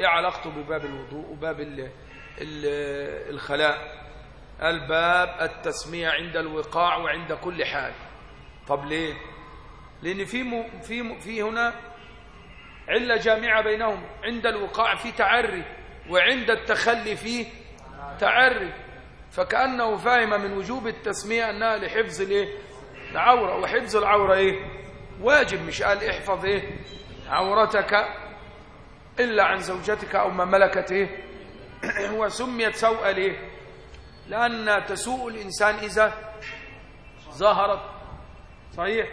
إيه علاقته بباب الوضوء وباب ال ال الخلاء؟ الباب التسمية عند الوقاع وعند كل حال. طب ليه؟ لأن في م... في م... في هنا علة جامعة بينهم. عند الوقاع في تعري وعند التخلي فيه تعري. فكأنه فاهم من وجوب التسمية أنها لحفظ الإيه؟ العورة. وحفظ العورة إيه؟ واجب مش قال احفظ إيه؟ عورتك إلا عن زوجتك أو ما ملكت إيه؟ (clears throat) وسميت سوء ليه لأن تسوء الإنسان إذا ظهرت. صحيح؟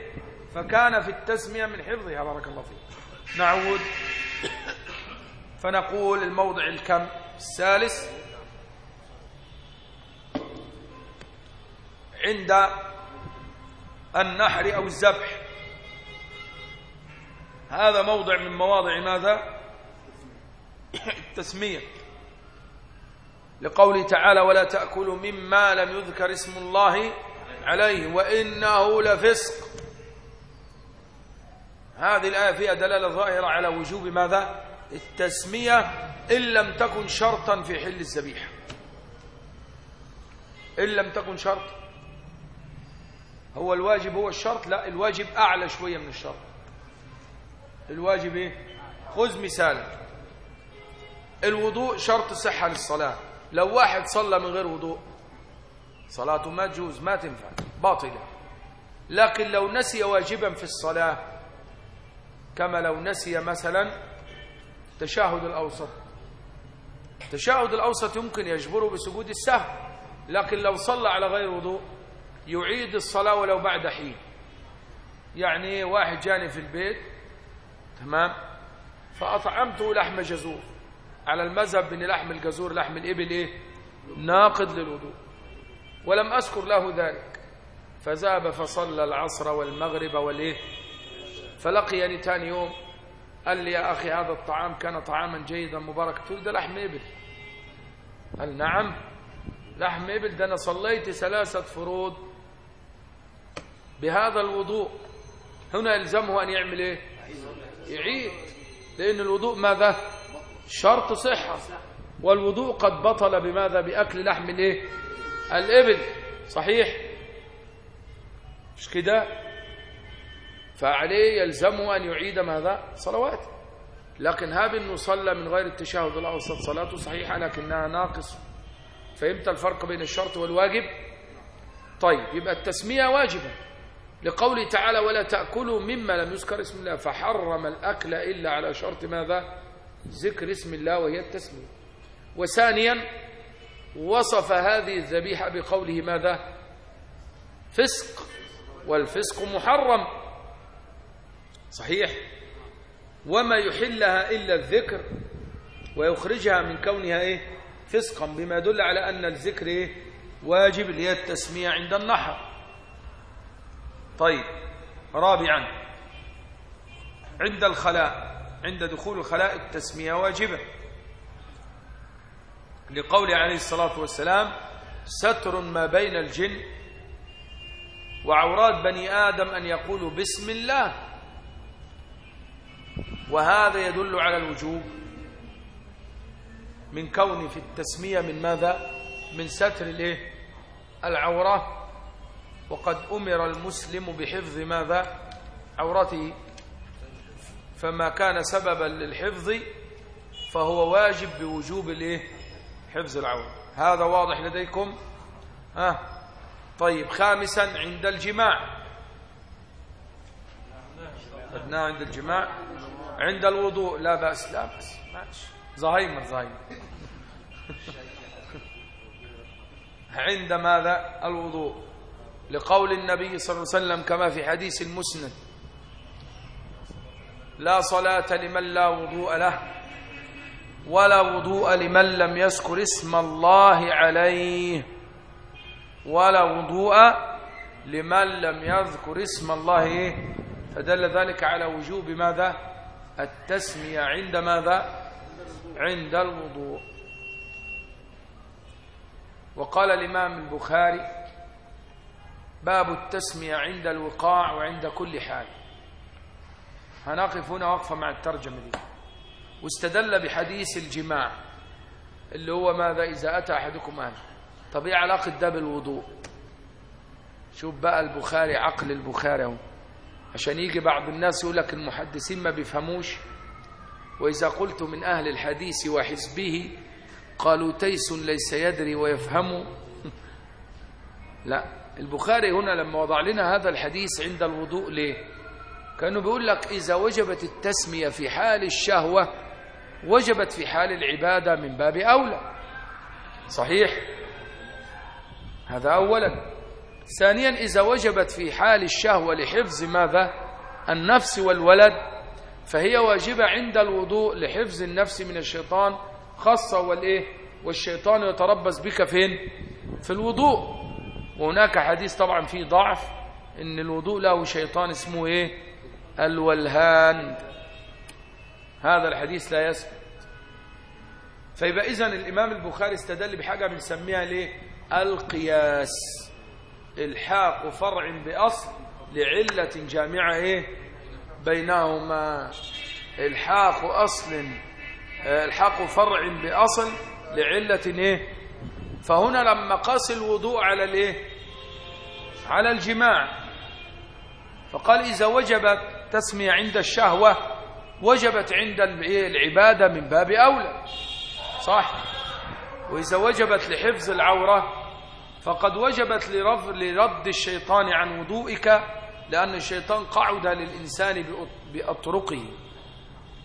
فكان في التسمية من حفظها بارك الله فيك. نعود. فنقول الموضع الكم؟ الثالث. عند النحر أو الذبح. هذا موضع من مواضع ماذا؟ التسمية. لقوله تعالى ولا تأكلوا مما لم يذكر اسم الله عليه وإنه لفسق. هذه الآية فيها دلالة ظاهرة على وجوب ماذا؟ التسمية إن لم تكن شرطا في حل الذبيحة. إن لم تكن شرط هو الواجب هو الشرط. لا الواجب أعلى شوية من الشرط. الواجب إيه؟ خذ مثال الوضوء شرط صحة للصلاة. لو واحد صلى من غير وضوء صلاته ما تجوز ما تنفع باطلة. لكن لو نسي واجبا في الصلاة كما لو نسي مثلا تشاهد الأوسط. تشاهد الأوسط يمكن يجبره بسجود السهو لكن لو صلى على غير وضوء يعيد الصلاة ولو بعد حين. يعني واحد جاني في البيت تمام؟ فأطعمته لحم جزور. على المذهب بن لحم الجزور لحم الإبل إيه؟ ناقض للوضوء. ولم أذكر له ذلك. فذهب فصلى العصر والمغرب والإيه؟ فلقيني ثاني يوم قال لي يا أخي هذا الطعام كان طعاما جيدا مبارك قلت ده لحم إبل. قال نعم لحم إبل ده أنا صليت ثلاثة فروض بهذا الوضوء. هنا يلزمه أن يعمل إيه؟ يعيد. لأن الوضوء ماذا؟ شرط صحة. والوضوء قد بطل بماذا؟ بأكل لحم الإيه الإبل. صحيح؟ مش كده؟ فعليه يلزمه أن يعيد ماذا؟ صلواته لكن هذا أنه صلى من غير التشهد الأوسط صلاته صحيحة لكنها ناقص. فهمت الفرق بين الشرط والواجب؟ طيب يبقى التسمية واجبة. لقوله تعالى ولا تأكلوا مما لم يذكر اسم الله فحرم الأكل إلا على شرط ماذا؟ ذكر اسم الله وهي التسمية وثانيا وصف هذه الذبيحة بقوله ماذا؟ فسق والفسق محرم. صحيح. وما يحلها إلا الذكر ويخرجها من كونها إيه؟ فسقا بما يدل على أن الذكر إيه؟ واجب التسمية عند النحر. طيب رابعا عند الخلاء عند دخول الخلاء التسمية واجبة. لقول عليه الصلاة والسلام ستر ما بين الجن وعورات بني آدم أن يقولوا بسم الله. وهذا يدل على الوجوب من كون في التسمية من ماذا؟ من ستر الإيه؟ وقد أمر المسلم بحفظ ماذا؟ عورته. فما كان سببا للحفظ فهو واجب بوجوب الإيه؟ حفظ العورة. هذا واضح لديكم؟ ها؟ آه. طيب خامسا عند الجماع. أدناه عند الجماع. عند الوضوء. لا بأس لا بأس. ماشي. زهايمر زهايمر. (laughs) عند ماذا؟ الوضوء. لقول النبي صلى الله عليه وسلم كما في حديث المسند لا صلاة لمن لا وضوء له ولا وضوء لمن لم يذكر اسم الله عليه ولا وضوء لمن لم يذكر اسم الله فدل ذلك على وجوب ماذا؟ التسمية عند ماذا؟ عند الوضوء. وقال الإمام البخاري باب التسمية عند الوقاع وعند كل حال. هنقف هنا وقفة مع الترجمة دي. واستدل بحديث الجماع اللي هو ماذا؟ إذا أتى أحدكم أهل طب إيه علاقة ده بالوضوء؟ شوف بقى البخاري عقل البخاري أهو. عشان يجي بعض الناس يقول لك المحدثين ما بيفهموش. وإذا قلت من أهل الحديث وحزبه قالوا تيس ليس يدري ويفهم. (laughs) لا. البخاري هنا لما وضع لنا هذا الحديث عند الوضوء ليه؟ كانه بيقول لك إذا وجبت التسمية في حال الشهوة وجبت في حال العبادة من باب أولى. صحيح؟ هذا أولا. ثانيا إذا وجبت في حال الشهوة لحفظ ماذا؟ النفس والولد فهي واجبة عند الوضوء لحفظ النفس من الشيطان خاصة والإيه؟ والشيطان يتربص بك فين؟ في الوضوء. وهناك حديث طبعا فيه ضعف إن الوضوء له شيطان اسمه إيه؟ الولهان. هذا الحديث لا يثبت. فيبقى اذا الإمام البخاري استدل بحاجة بنسميها ليه؟ القياس. إلحاق فرع بأصل لعلة جامعة إيه؟ بينهما. إلحاق أصل إلحاق فرع بأصل لعلة إيه؟ فهنا لما قاس الوضوء على الايه؟ على الجماع. فقال إذا وجبت تسمية عند الشهوة وجبت عند العبادة من باب أولى. صح؟ وإذا وجبت لحفظ العورة فقد وجبت لرد الشيطان عن وضوئك لأن الشيطان قعد للإنسان بأطرقه.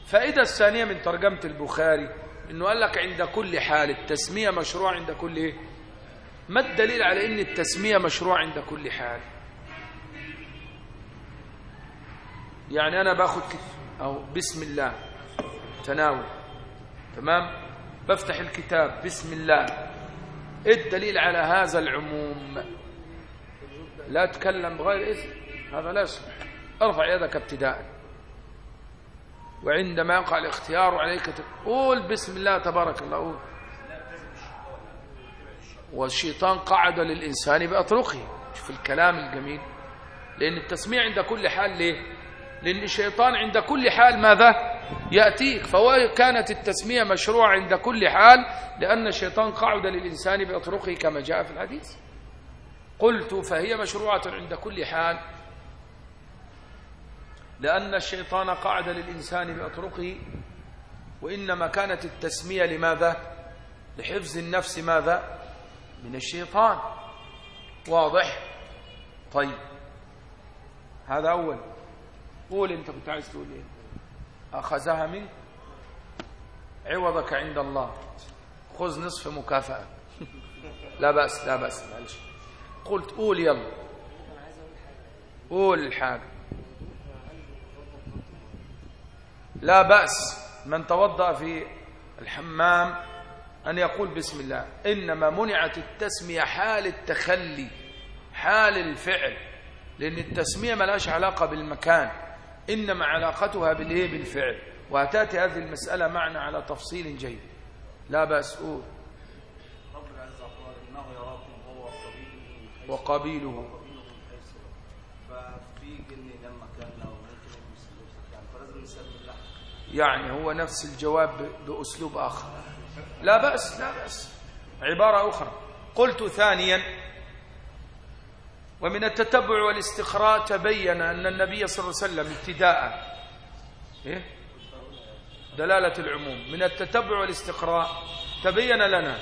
فإذا الثانية من ترجمة البخاري إنه قال لك عند كل حال التسمية مشروع عند كل إيه؟ ما الدليل على إن التسمية مشروع عند كل حال؟ يعني أنا باخد أو بسم الله تناول تمام؟ بفتح الكتاب بسم الله. إيه الدليل على هذا العموم؟ لا تكلم بغير إذن هذا لا يصلح. ارفع يدك ابتداء وعندما يقع الاختيار عليك تقول بسم الله تبارك الله. قول. والشيطان قعد للإنسان بأطرقه. شوف الكلام الجميل. لأن التسميع عند كل حال ليه؟ لأن الشيطان عند كل حال ماذا؟ يأتيك. فهو كانت التسمية مشروعة عند كل حال لأن الشيطان قعد للإنسان بأطرقه كما جاء في الحديث. قلت فهي مشروعة عند كل حال. لأن الشيطان قعد للإنسان بأطرقه وإنما كانت التسمية لماذا؟ لحفظ النفس ماذا؟ من الشيطان. واضح؟ طيب. هذا أول. قول أنت كنت عايز تقول إيه؟ أخذها منك عوضك عند الله. خذ نصف مكافأة. (laughs) لا بأس لا بأس معلش. قلت قول يلا. قول الحاجة. لا بأس من توضأ في الحمام أن يقول بسم الله. إنما منعت التسمية حال التخلي حال الفعل لأن التسمية ملاش علاقة بالمكان إنما علاقتها بالإيه؟ بالفعل. وهتاتي هذه المسألة معنا على تفصيل جيد. لا بأس. قول. رب العزة قال إنه يراكم هو وقبيله وقبيله ففي جن لما كان لو ممكن يمسك يعني فلازم نسمي الله يعني هو نفس الجواب بأسلوب آخر. لا بأس لا بأس. عبارة أخرى. قلت ثانيا ومن التتبع والاستقراء تبين أن النبي صلى الله عليه وسلم ابتداء إيه؟ دلالة العموم. من التتبع والاستقراء تبين لنا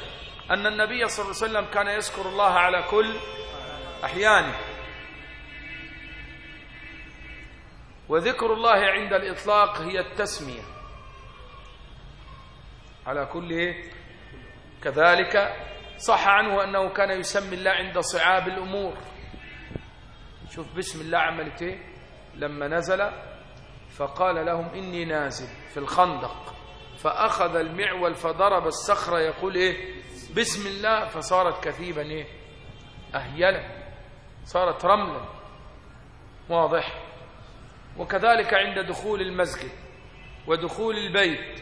أن النبي صلى الله عليه وسلم كان يذكر الله على كل أحيانه. وذكر الله عند الإطلاق هي التسمية. على كل إيه؟ كذلك صح عنه أنه كان يسمي الله عند صعاب الأمور. شوف بسم الله عملت إيه؟ لما نزل فقال لهم إني نازل في الخندق. فأخذ المعول فضرب الصخرة يقول إيه؟ بسم الله. فصارت كثيبا إيه؟ أهيلا. صارت رملا. واضح؟ وكذلك عند دخول المسجد ودخول البيت.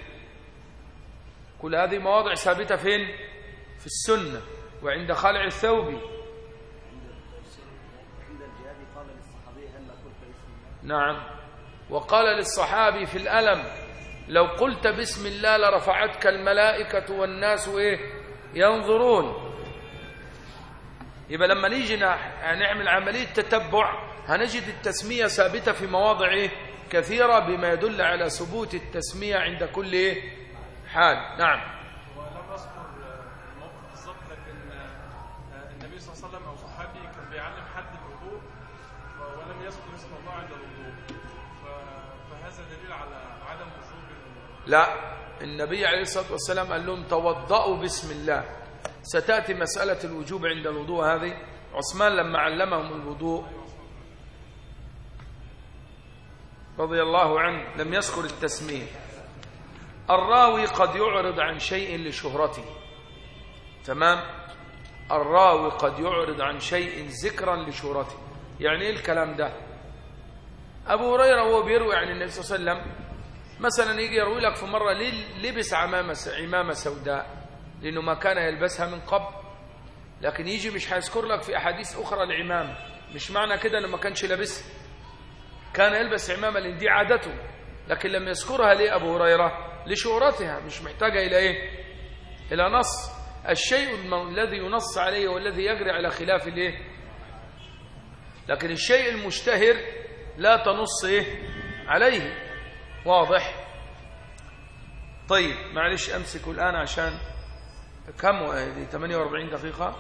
كل هذه مواضع ثابتة فين؟ في السنة وعند خلع الثوب. نعم. وقال للصحابي في الألم لو قلت بسم الله لرفعتك الملائكة والناس إيه؟ ينظرون. يبقى لما نيجي نع- نعمل عملية تتبع هنجد التسمية ثابتة في مواضع؟ كثيرة بما يدل على ثبوت التسمية عند كل؟ حال نعم ولم اذكر الموقف بالظبط لكن النبي صلى الله عليه وسلم أو صحابي كان بيعلم حد الوضوء ولم يذكر اسم الله عند الوضوء فهذا دليل على عدم وجوب لا النبي عليه الصلاة والسلام قال لهم توضأوا بسم الله ستأتي مسألة الوجوب عند الوضوء هذه عثمان لما علمهم الوضوء رضي الله عنه لم يذكر التسمية. الراوي قد يعرض عن شيء لشهرته. تمام؟ الراوي قد يعرض عن شيء ذكرا لشهرته. يعني إيه الكلام ده؟ أبو هريرة وهو بيروي عن النبي صلى الله عليه وسلم مثلا يجي يروي لك في مرة ليه لبس عمامة عمامة سوداء لأنه ما كان يلبسها من قبل. لكن يجي مش هيذكر لك في أحاديث أخرى العمامة. مش معنى كده أنه ما كانش لابسها. كان يلبس عمامة لأن دي عادته لكن لم يذكرها ليه أبو هريرة لشهرتها مش محتاجة إلى إيه؟ إلى نص. الشيء الذي ينص عليه والذي يجري على خلاف الإيه؟ لكن الشيء المشتهر لا تنص إيه؟ عليه. واضح؟ طيب معلش امسكه الآن عشان كم؟ و- دي 48 دقيقة.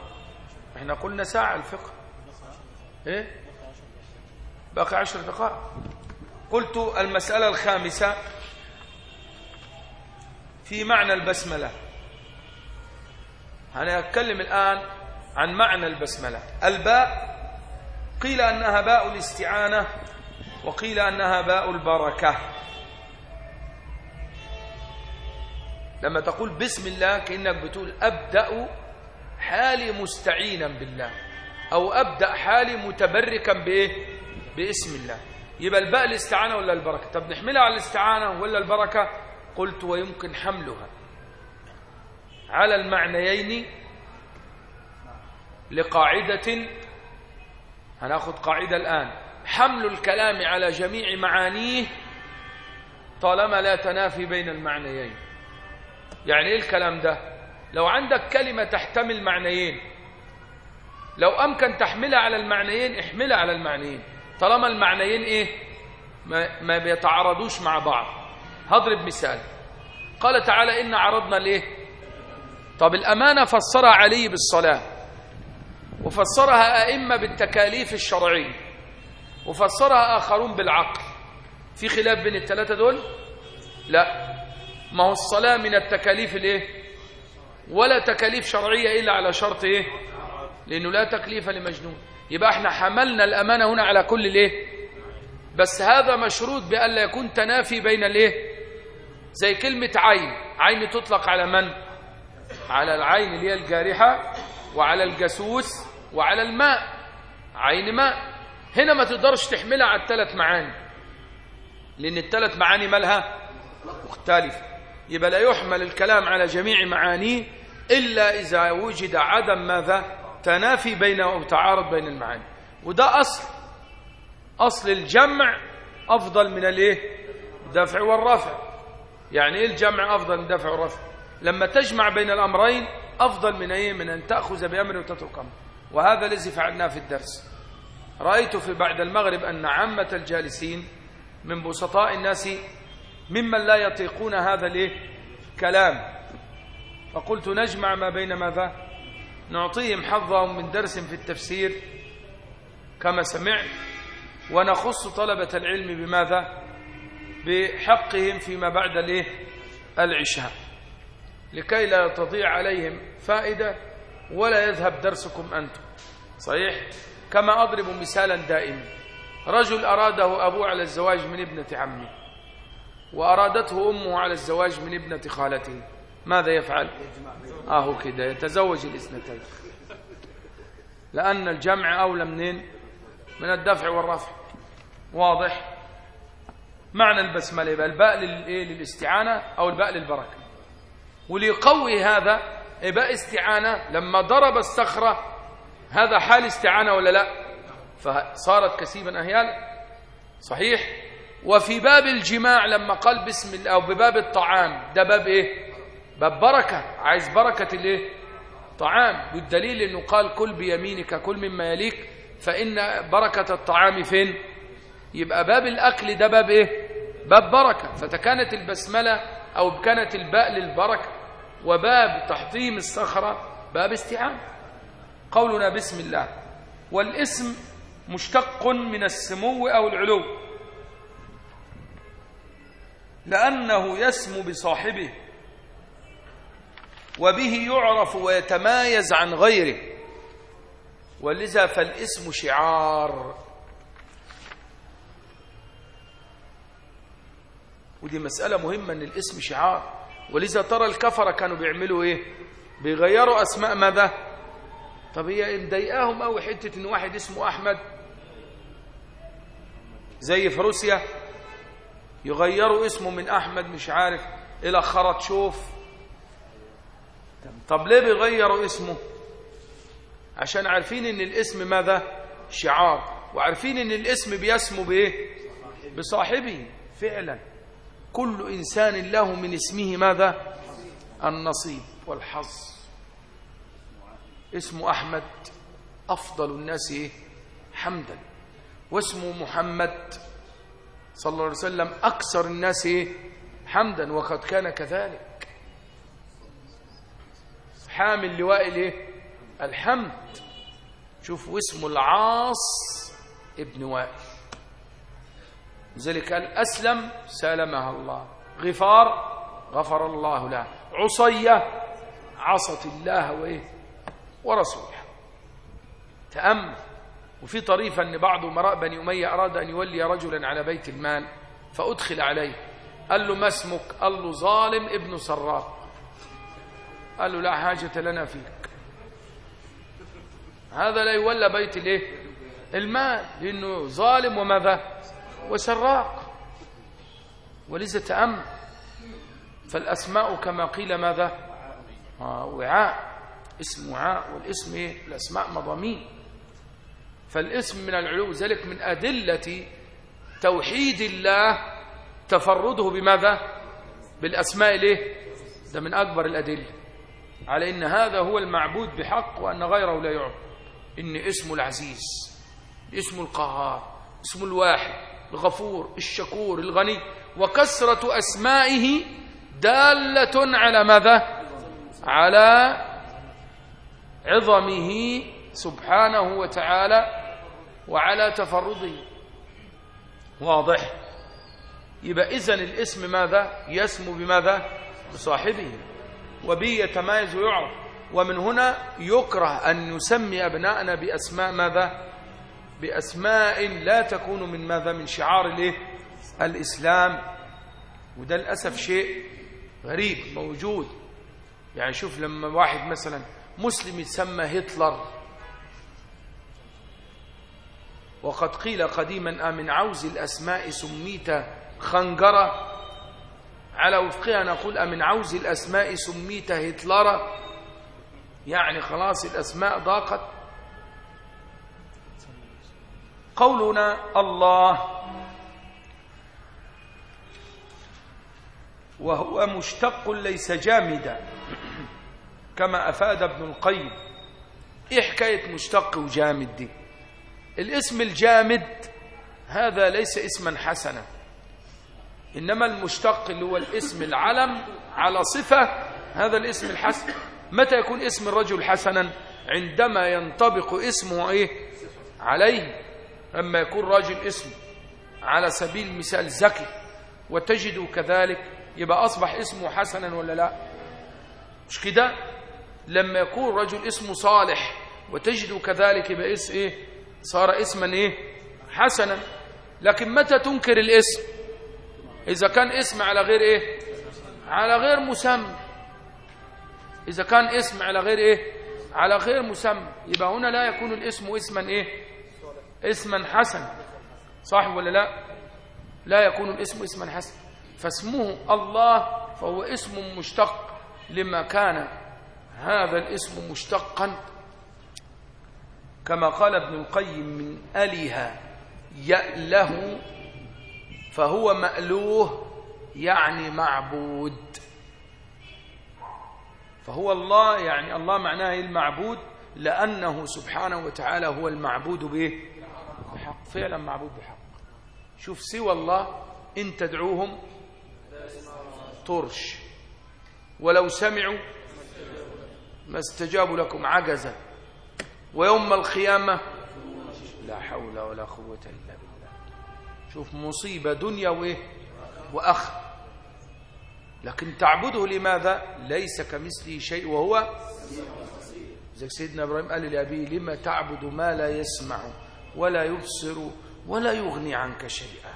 إحنا قلنا ساعة الفقه. إيه؟ باقي عشر دقائق. قلت المسألة الخامسة في معنى البسملة. هنتكلم الآن عن معنى البسملة. الباء قيل أنها باء الاستعانة وقيل أنها باء البركة. لما تقول بسم الله كأنك بتقول أبدأ حالي مستعينا بالله أو أبدأ حالي متبركا بإيه؟ باسم الله. يبقى الباء الاستعانة ولا البركة؟ طب نحملها على الاستعانة ولا البركة؟ قلت ويمكن حملها. على المعنيين لقاعدة هناخد قاعدة الآن. حمل الكلام على جميع معانيه طالما لا تنافي بين المعنيين. يعني إيه الكلام ده؟ لو عندك كلمة تحتمل معنيين لو أمكن تحملها على المعنيين احملها على المعنيين. طالما المعنيين إيه؟ ما, ما بيتعارضوش مع بعض. هضرب مثال. قال تعالى إن عرضنا ليه طب الأمانة فسرها علي بالصلاة وفسرها أئمة بالتكاليف الشرعية وفسرها آخرون بالعقل. في خلاف بين الثلاثة دول؟ لا. ما هو الصلاة من التكاليف الايه ولا تكاليف شرعية إلا على شرط إيه؟ لأنه لا تكليف لمجنون. يبقى إحنا حملنا الأمانة هنا على كل الايه؟ بس هذا مشروط بألا يكون تنافي بين الايه؟ زي كلمة عين. عين تطلق على من؟ على العين اللي هي الجارحة وعلى الجاسوس وعلى الماء. عين ماء. هنا ما تقدرش تحملها على الثلاث معاني. لأن الثلاث معاني مالها؟ مختلفة. يبقى لا يحمل الكلام على جميع معانيه إلا إذا وجد عدم ماذا؟ تنافي بين أو تعارض بين المعاني. وده أصل. أصل الجمع أفضل من الإيه؟ الدفع والرفع. يعني إيه الجمع أفضل من الدفع والرفع؟ لما تجمع بين الأمرين أفضل من إيه؟ من أن تأخذ بأمر وتترك أمر. وهذا الذي فعلناه في الدرس. رأيت في بعد المغرب أن عامة الجالسين من بسطاء الناس ممن لا يطيقون هذا الإيه؟ كلام. فقلت نجمع ما بين ماذا؟ نعطيهم حظهم من درس في التفسير كما سمعت ونخص طلبة العلم بماذا؟ بحقهم فيما بعد الايه العشاء. لكي لا تضيع عليهم فائدة ولا يذهب درسكم أنتم. صحيح؟ كما أضرب مثالا دائما. رجل أراده أبوه على الزواج من ابنة عمه وأرادته أمه على الزواج من ابنة خالته. ماذا يفعل؟ آه كده يتزوج الاثنتين. لأن الجمع أولى منين؟ من الدفع والرفع. واضح؟ معنى البسملة يبقى الباء؟ للاستعانة أو الباء للبركة. وليقوي هذا باء استعانة لما ضرب الصخرة هذا حال استعانة ولا لا؟ فصارت كسيبا أهيالا. صحيح؟ وفي باب الجماع لما قال بسم الله أو بباب الطعام ده باب إيه؟ باب بركة. عايز بركة الإيه طعام. والدليل أنه قال كل بيمينك كل مما يليك فإن بركة الطعام فين؟ يبقى باب الأكل ده باب إيه؟ باب بركة. فتكانت البسملة أو كانت الباء للبركة وباب تحطيم الصخرة باب استعانة. قولنا بسم الله. والاسم مشتق من السمو أو العلو. لأنه يسمو بصاحبه. وبه يعرف ويتمايز عن غيره. ولذا فالاسم شعار. ودي مسألة مهمة أن الاسم شعار. ولذا ترى الكفرة كانوا بيعملوا إيه؟ بيغيروا أسماء ماذا؟ طب هي مضايقاهم قوي حتة إن واحد اسمه أحمد. زي في روسيا. يغيروا اسمه من أحمد مش عارف. إلى خرطشوف. طب ليه بيغيروا اسمه؟ عشان عارفين إن الاسم ماذا؟ شعار. وعارفين إن الاسم بيسمو بإيه؟ بصاحبه فعلا. كل إنسان له من اسمه ماذا؟ النصيب والحظ. اسمه أحمد. أفضل الناس إيه؟ حمدا. واسمه محمد. صلى الله عليه وسلم أكثر الناس إيه؟ حمدا. وقد كان كذلك. حامل لواء الإيه؟ الحمد. شوف واسمه العاص ابن وائل. لذلك قال أسلم سالمها الله. غفار غفر الله له. عصية عصت الله وإيه؟ ورسوله. تأمل وفي طريفة أن بعض أمراء بني أمية أراد أن يولي رجلا على بيت المال فأدخل عليه. قال له ما اسمك؟ قال له ظالم ابن سراق قال له لا حاجة لنا فيك. هذا لا يولى بيت الايه المال لأنه ظالم وماذا؟ وسراق. ولذا تأمل. فالأسماء كما قيل ماذا؟ آه وعاء. اسم وعاء والاسم إيه؟ الأسماء مضامين. فالاسم من العلو ذلك من أدلة توحيد الله تفرده بماذا؟ بالأسماء ليه؟ ده من أكبر الأدلة. على إن هذا هو المعبود بحق وأن غيره لا يعبد. إن اسمه العزيز اسمه القهار اسمه الواحد الغفور الشكور الغني وكثرة أسمائه دالة على ماذا؟ على عظمه سبحانه وتعالى وعلى تفرده. واضح؟ يبقى إذن الاسم ماذا؟ يسمو بماذا؟ بصاحبه. وبه يتمايز ويعرف. ومن هنا يكره أن نسمي أبناءنا بأسماء ماذا؟ بأسماء لا تكون من ماذا؟ من شعار الإيه؟ الإسلام. وده للأسف شيء غريب موجود. يعني شوف لما واحد مثلا مسلم يتسمى هتلر. وقد قيل قديما أمن عوز الأسماء سميت خنجرة. على وفقها نقول أمن عوز الأسماء سميت هتلر؟ يعني خلاص الأسماء ضاقت. قولنا الله. وهو مشتق ليس جامدا. كما أفاد ابن القيم. إيه حكاية مشتق وجامد دي؟ الاسم الجامد هذا ليس اسما حسنا. إنما المشتق اللي هو الاسم العلم على صفة هذا الاسم الحسن. متى يكون اسم الرجل حسنا؟ عندما ينطبق اسمه إيه؟ عليه. أما يكون رجل اسمه على سبيل المثال زكي وتجده كذلك يبقى أصبح اسمه حسنا ولا لا؟ مش كده؟ لما يكون رجل اسمه صالح وتجده كذلك يبقى اسم إيه؟ صار اسما إيه؟ حسنا. لكن متى تنكر الاسم؟ إذا كان اسم على غير إيه؟ على غير مسمى. إذا كان اسم على غير إيه؟ على غير مسمى. يبقى هنا لا يكون الاسم اسما إيه؟ اسما حسنا. صح ولا لا؟ لا يكون الاسم اسما حسنا. فاسمه الله فهو اسم مشتق لما كان هذا الاسم مشتقا. كما قال ابن القيم من أله يأله فهو مألوه يعني معبود. فهو الله يعني الله معناه المعبود؟ لأنه سبحانه وتعالى هو المعبود به بحق. فعلا معبود بحق. شوف سوى الله إن تدعوهم ترش ولو سمعوا ما استجابوا لكم عجزا. ويوم القيامة لا حول ولا قوة إلا بالله. شوف مصيبة دنيا وإيه؟ لكن تعبده لماذا؟ ليس كمثله شيء وهو زي سيدنا إبراهيم قال لأبيه لما تعبد ما لا يسمع ولا يبصر ولا يغني عنك شيئا.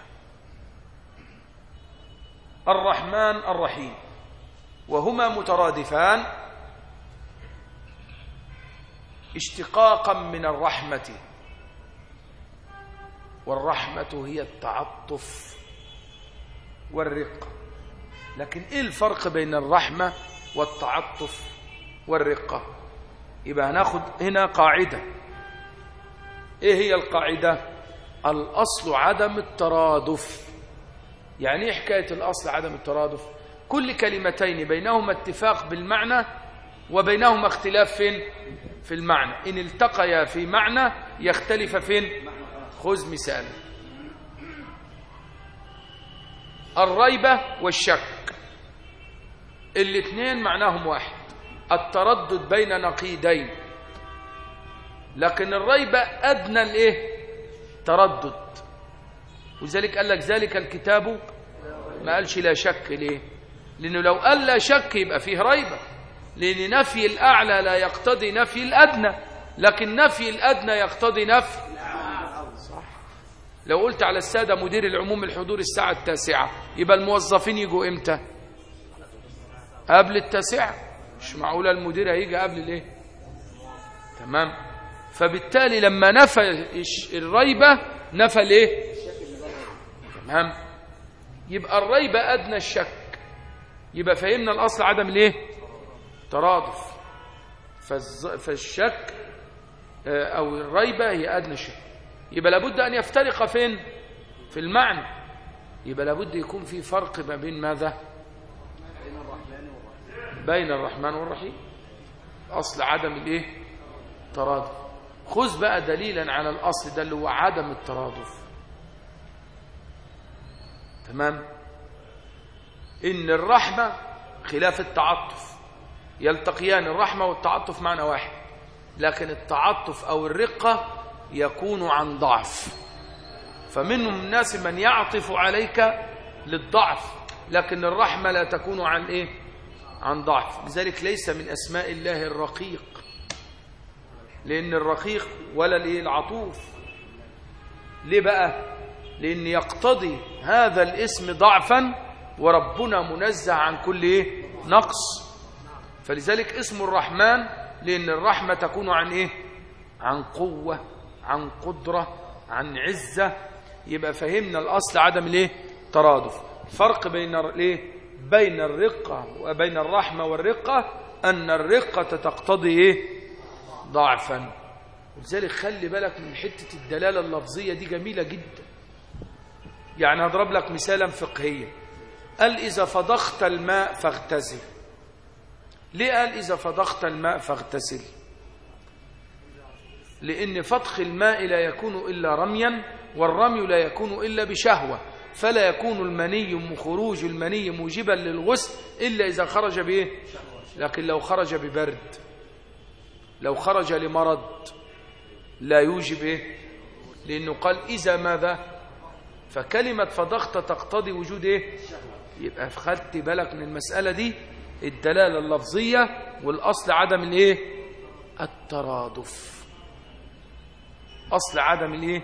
الرحمن الرحيم. وهما مترادفان. اشتقاقا من الرحمة. والرحمة هي التعطف والرقة لكن إيه الفرق بين الرحمة والتعطف والرقة يبقى هناخد هنا قاعدة. إيه هي القاعدة؟ الأصل عدم الترادف. يعني إيه حكاية الأصل عدم الترادف؟ كل كلمتين بينهما اتفاق بالمعنى وبينهما اختلاف فين؟ في المعنى. إن التقيا في معنى يختلف فين؟ خذ مثال. الريبة والشك. الاثنين معناهم واحد. التردد بين نقيضين لكن الريبة أدنى الإيه تردد. وذلك قال لك ذلك الكتاب ما قالش لا شك ليه؟ لأنه لو قال لا شك يبقى فيه ريبة. لأن نفي الأعلى لا يقتضي نفي الأدنى. لكن نفي الأدنى يقتضي نفي لو قلت على السادة مدير العموم الحضور الساعة التاسعة يبقى الموظفين يجوا إمتى؟ قبل التاسعة؟ مش معقولة المدير هيجي قبل الإيه؟ تمام. فبالتالي لما نفى الريبة نفى الإيه؟ تمام. يبقى الريبة أدنى الشك. يبقى فهمنا الأصل عدم الإيه؟ ترادف. فالشك آه، أو الريبة هي أدنى الشك يبقى لابد أن يفترق فين؟ في المعنى. يبقى لابد يكون في فرق ما بين ماذا؟ بين الرحمن والرحيم. أصل عدم الإيه؟ ترادف خذ بقى دليلا على الأصل ده اللي هو عدم الترادف. تمام؟ إن الرحمة خلاف التعطف. يلتقيان الرحمة والتعطف معنى واحد. لكن التعطف أو الرقة يكون عن ضعف. فمنهم الناس من يعطف عليك للضعف لكن الرحمة لا تكون عن إيه؟ عن ضعف. لذلك ليس من أسماء الله الرقيق لأن الرقيق ولا العطوف. ليه بقى؟ لأن يقتضي هذا الاسم ضعفا وربنا منزه عن كل إيه؟ نقص. فلذلك اسم الرحمن لأن الرحمة تكون عن إيه؟ عن قوة. عن قدرة عن عزة. يبقى فهمنا الأصل عدم الإيه؟ ترادف. فرق بين الإيه بين الرقة وبين الرحمة والرقة أن الرقة تقتضي إيه؟ ضعفا. ولذلك خلي بالك من حتة الدلالة اللفظية دي جميلة جدا. يعني هضرب لك مثالا فقهيا. قال إذا فضخت الماء فاغتسل. ليه قال إذا فضخت الماء فاغتسل؟ لأن فضخ الماء لا يكون إلا رميا والرمي لا يكون إلا بشهوة فلا يكون المني خروج المني موجبا للغسل إلا إذا خرج بإيه؟ لكن لو خرج ببرد. لو خرج لمرض لا يوجب إيه؟ لأنه قال إذا ماذا؟ فكلمة فضخت تقتضي وجود إيه؟ يبقى خدت بالك من المسألة دي؟ الدلالة اللفظية والأصل عدم الإيه؟ الترادف. أصل عدم الإيه؟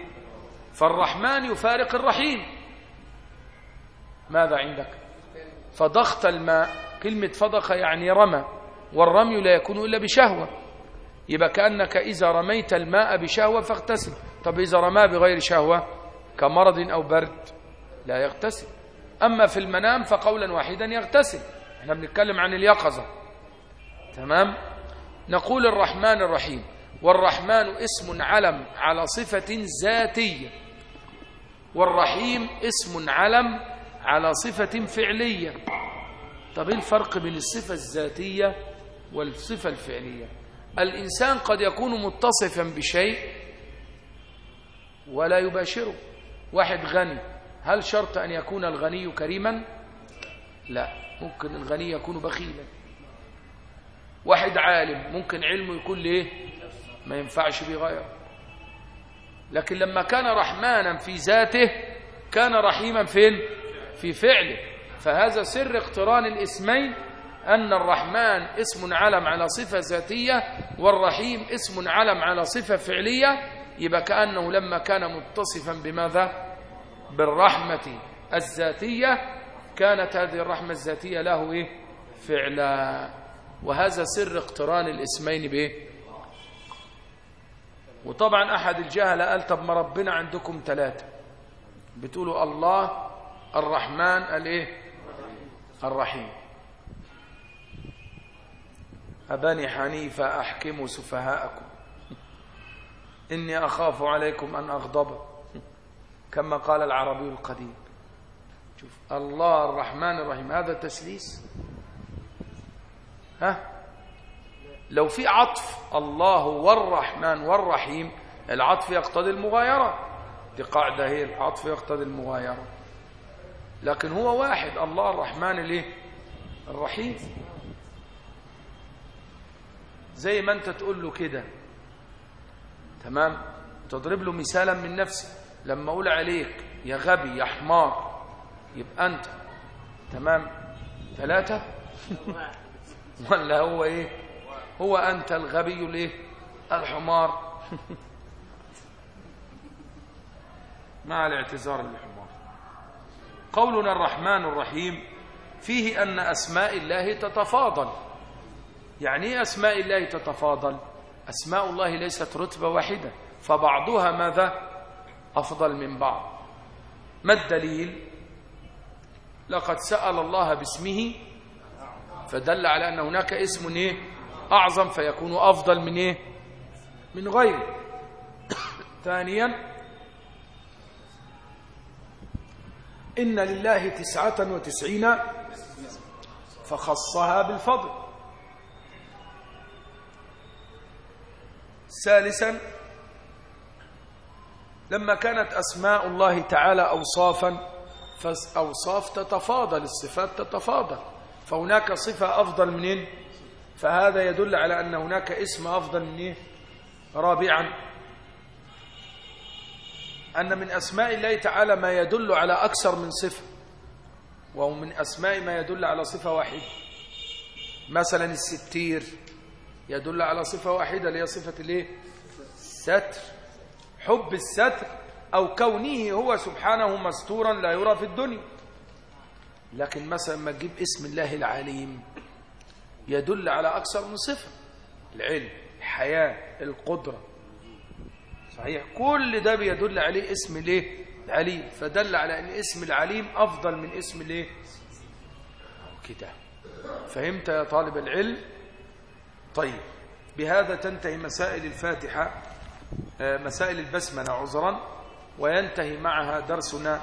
فالرحمن يفارق الرحيم. ماذا عندك؟ فضخت الماء. كلمة فضخ يعني رمى والرمي لا يكون إلا بشهوة. يبقى كأنك إذا رميت الماء بشهوة فاغتسل. طب إذا رماه بغير شهوة؟ كمرض أو برد لا يغتسل. أما في المنام فقولا واحدا يغتسل. إحنا بنتكلم عن اليقظة. تمام؟ نقول الرحمن الرحيم. والرحمن اسم علم على صفة ذاتية. والرحيم اسم علم على صفة فعلية. طب إيه الفرق بين الصفة الذاتية والصفة الفعلية؟ الإنسان قد يكون متصفا بشيء ولا يباشره. واحد غني هل شرط أن يكون الغني كريما؟ لا ممكن الغني يكون بخيلا. واحد عالم ممكن علمه يكون ليه؟ ما ينفعش بغيره لكن لما كان رحمانا في ذاته كان رحيما فين في فعله. فهذا سر اقتران الاسمين أن الرحمن اسم علم على صفة ذاتية والرحيم اسم علم على صفة فعلية. يبقى كأنه لما كان متصفا بماذا؟ بالرحمة الذاتية. كانت هذه الرحمة الذاتية له إيه؟ فعلا. وهذا سر اقتران الاسمين بإيه؟ وطبعا أحد الجهلة قال طب ما ربنا عندكم ثلاثة بتقولوا الله الرحمن الإيه الرحيم. أبني حنيفة أحكموا سفهاءكم. إني أخاف عليكم أن أغضب. كما قال العربي القديم. شوف الله الرحمن الرحيم هذا تسليس. ها؟ لو في عطف الله والرحمن والرحيم. العطف يقتضي المغايرة. دي قاعدة هي العطف يقتضي المغايرة. لكن هو واحد الله الرحمن الايه الرحيم. زي ما انت تقول له كده. تمام؟ تضرب له مثالا من نفسك. لما أقول عليك يا غبي يا حمار يبقى أنت. تمام؟ ثلاثة؟ (laughs) ولا هو إيه؟ هو أنت الغبي الايه الحمار. (laughs) مع الاعتذار للحمار قولنا الرحمن الرحيم فيه أن أسماء الله تتفاضل. يعني إيه أسماء الله تتفاضل؟ أسماء الله ليست رتبة واحدة فبعضها ماذا؟ أفضل من بعض. ما الدليل؟ لقد سأل الله باسمه فدل على أن هناك اسم إيه؟ أعظم فيكون أفضل من إيه؟ من غيره ثانيا إن لله تسعة وتسعين فخصها بالفضل ثالثا لما كانت أسماء الله تعالى أوصافا فأوصاف تتفاضل الصفات تتفاضل فهناك صفة أفضل من إيه؟ فهذا يدل على أن هناك اسم أفضل من إيه؟ رابعا. أن من أسماء الله تعالى ما يدل على أكثر من صفة وهو من أسماء ما يدل على صفة واحدة. مثلا الستير يدل على صفة واحدة اللي هي صفة الإيه؟ ستر. حب الستر أو كونه هو سبحانه مستورا لا يرى في الدنيا. لكن مثلا ما تجيب اسم الله العليم يدل على أكثر من صفة. العلم الحياة القدرة. صحيح؟ كل ده بيدل عليه اسم الايه العليم. فدل على إن اسم العليم أفضل من اسم الايه كده. فهمت يا طالب العلم؟ طيب. بهذا تنتهي مسائل الفاتحة آه، مسائل البسملة عذرا وينتهي معها درسنا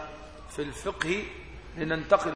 في الفقه لننتقل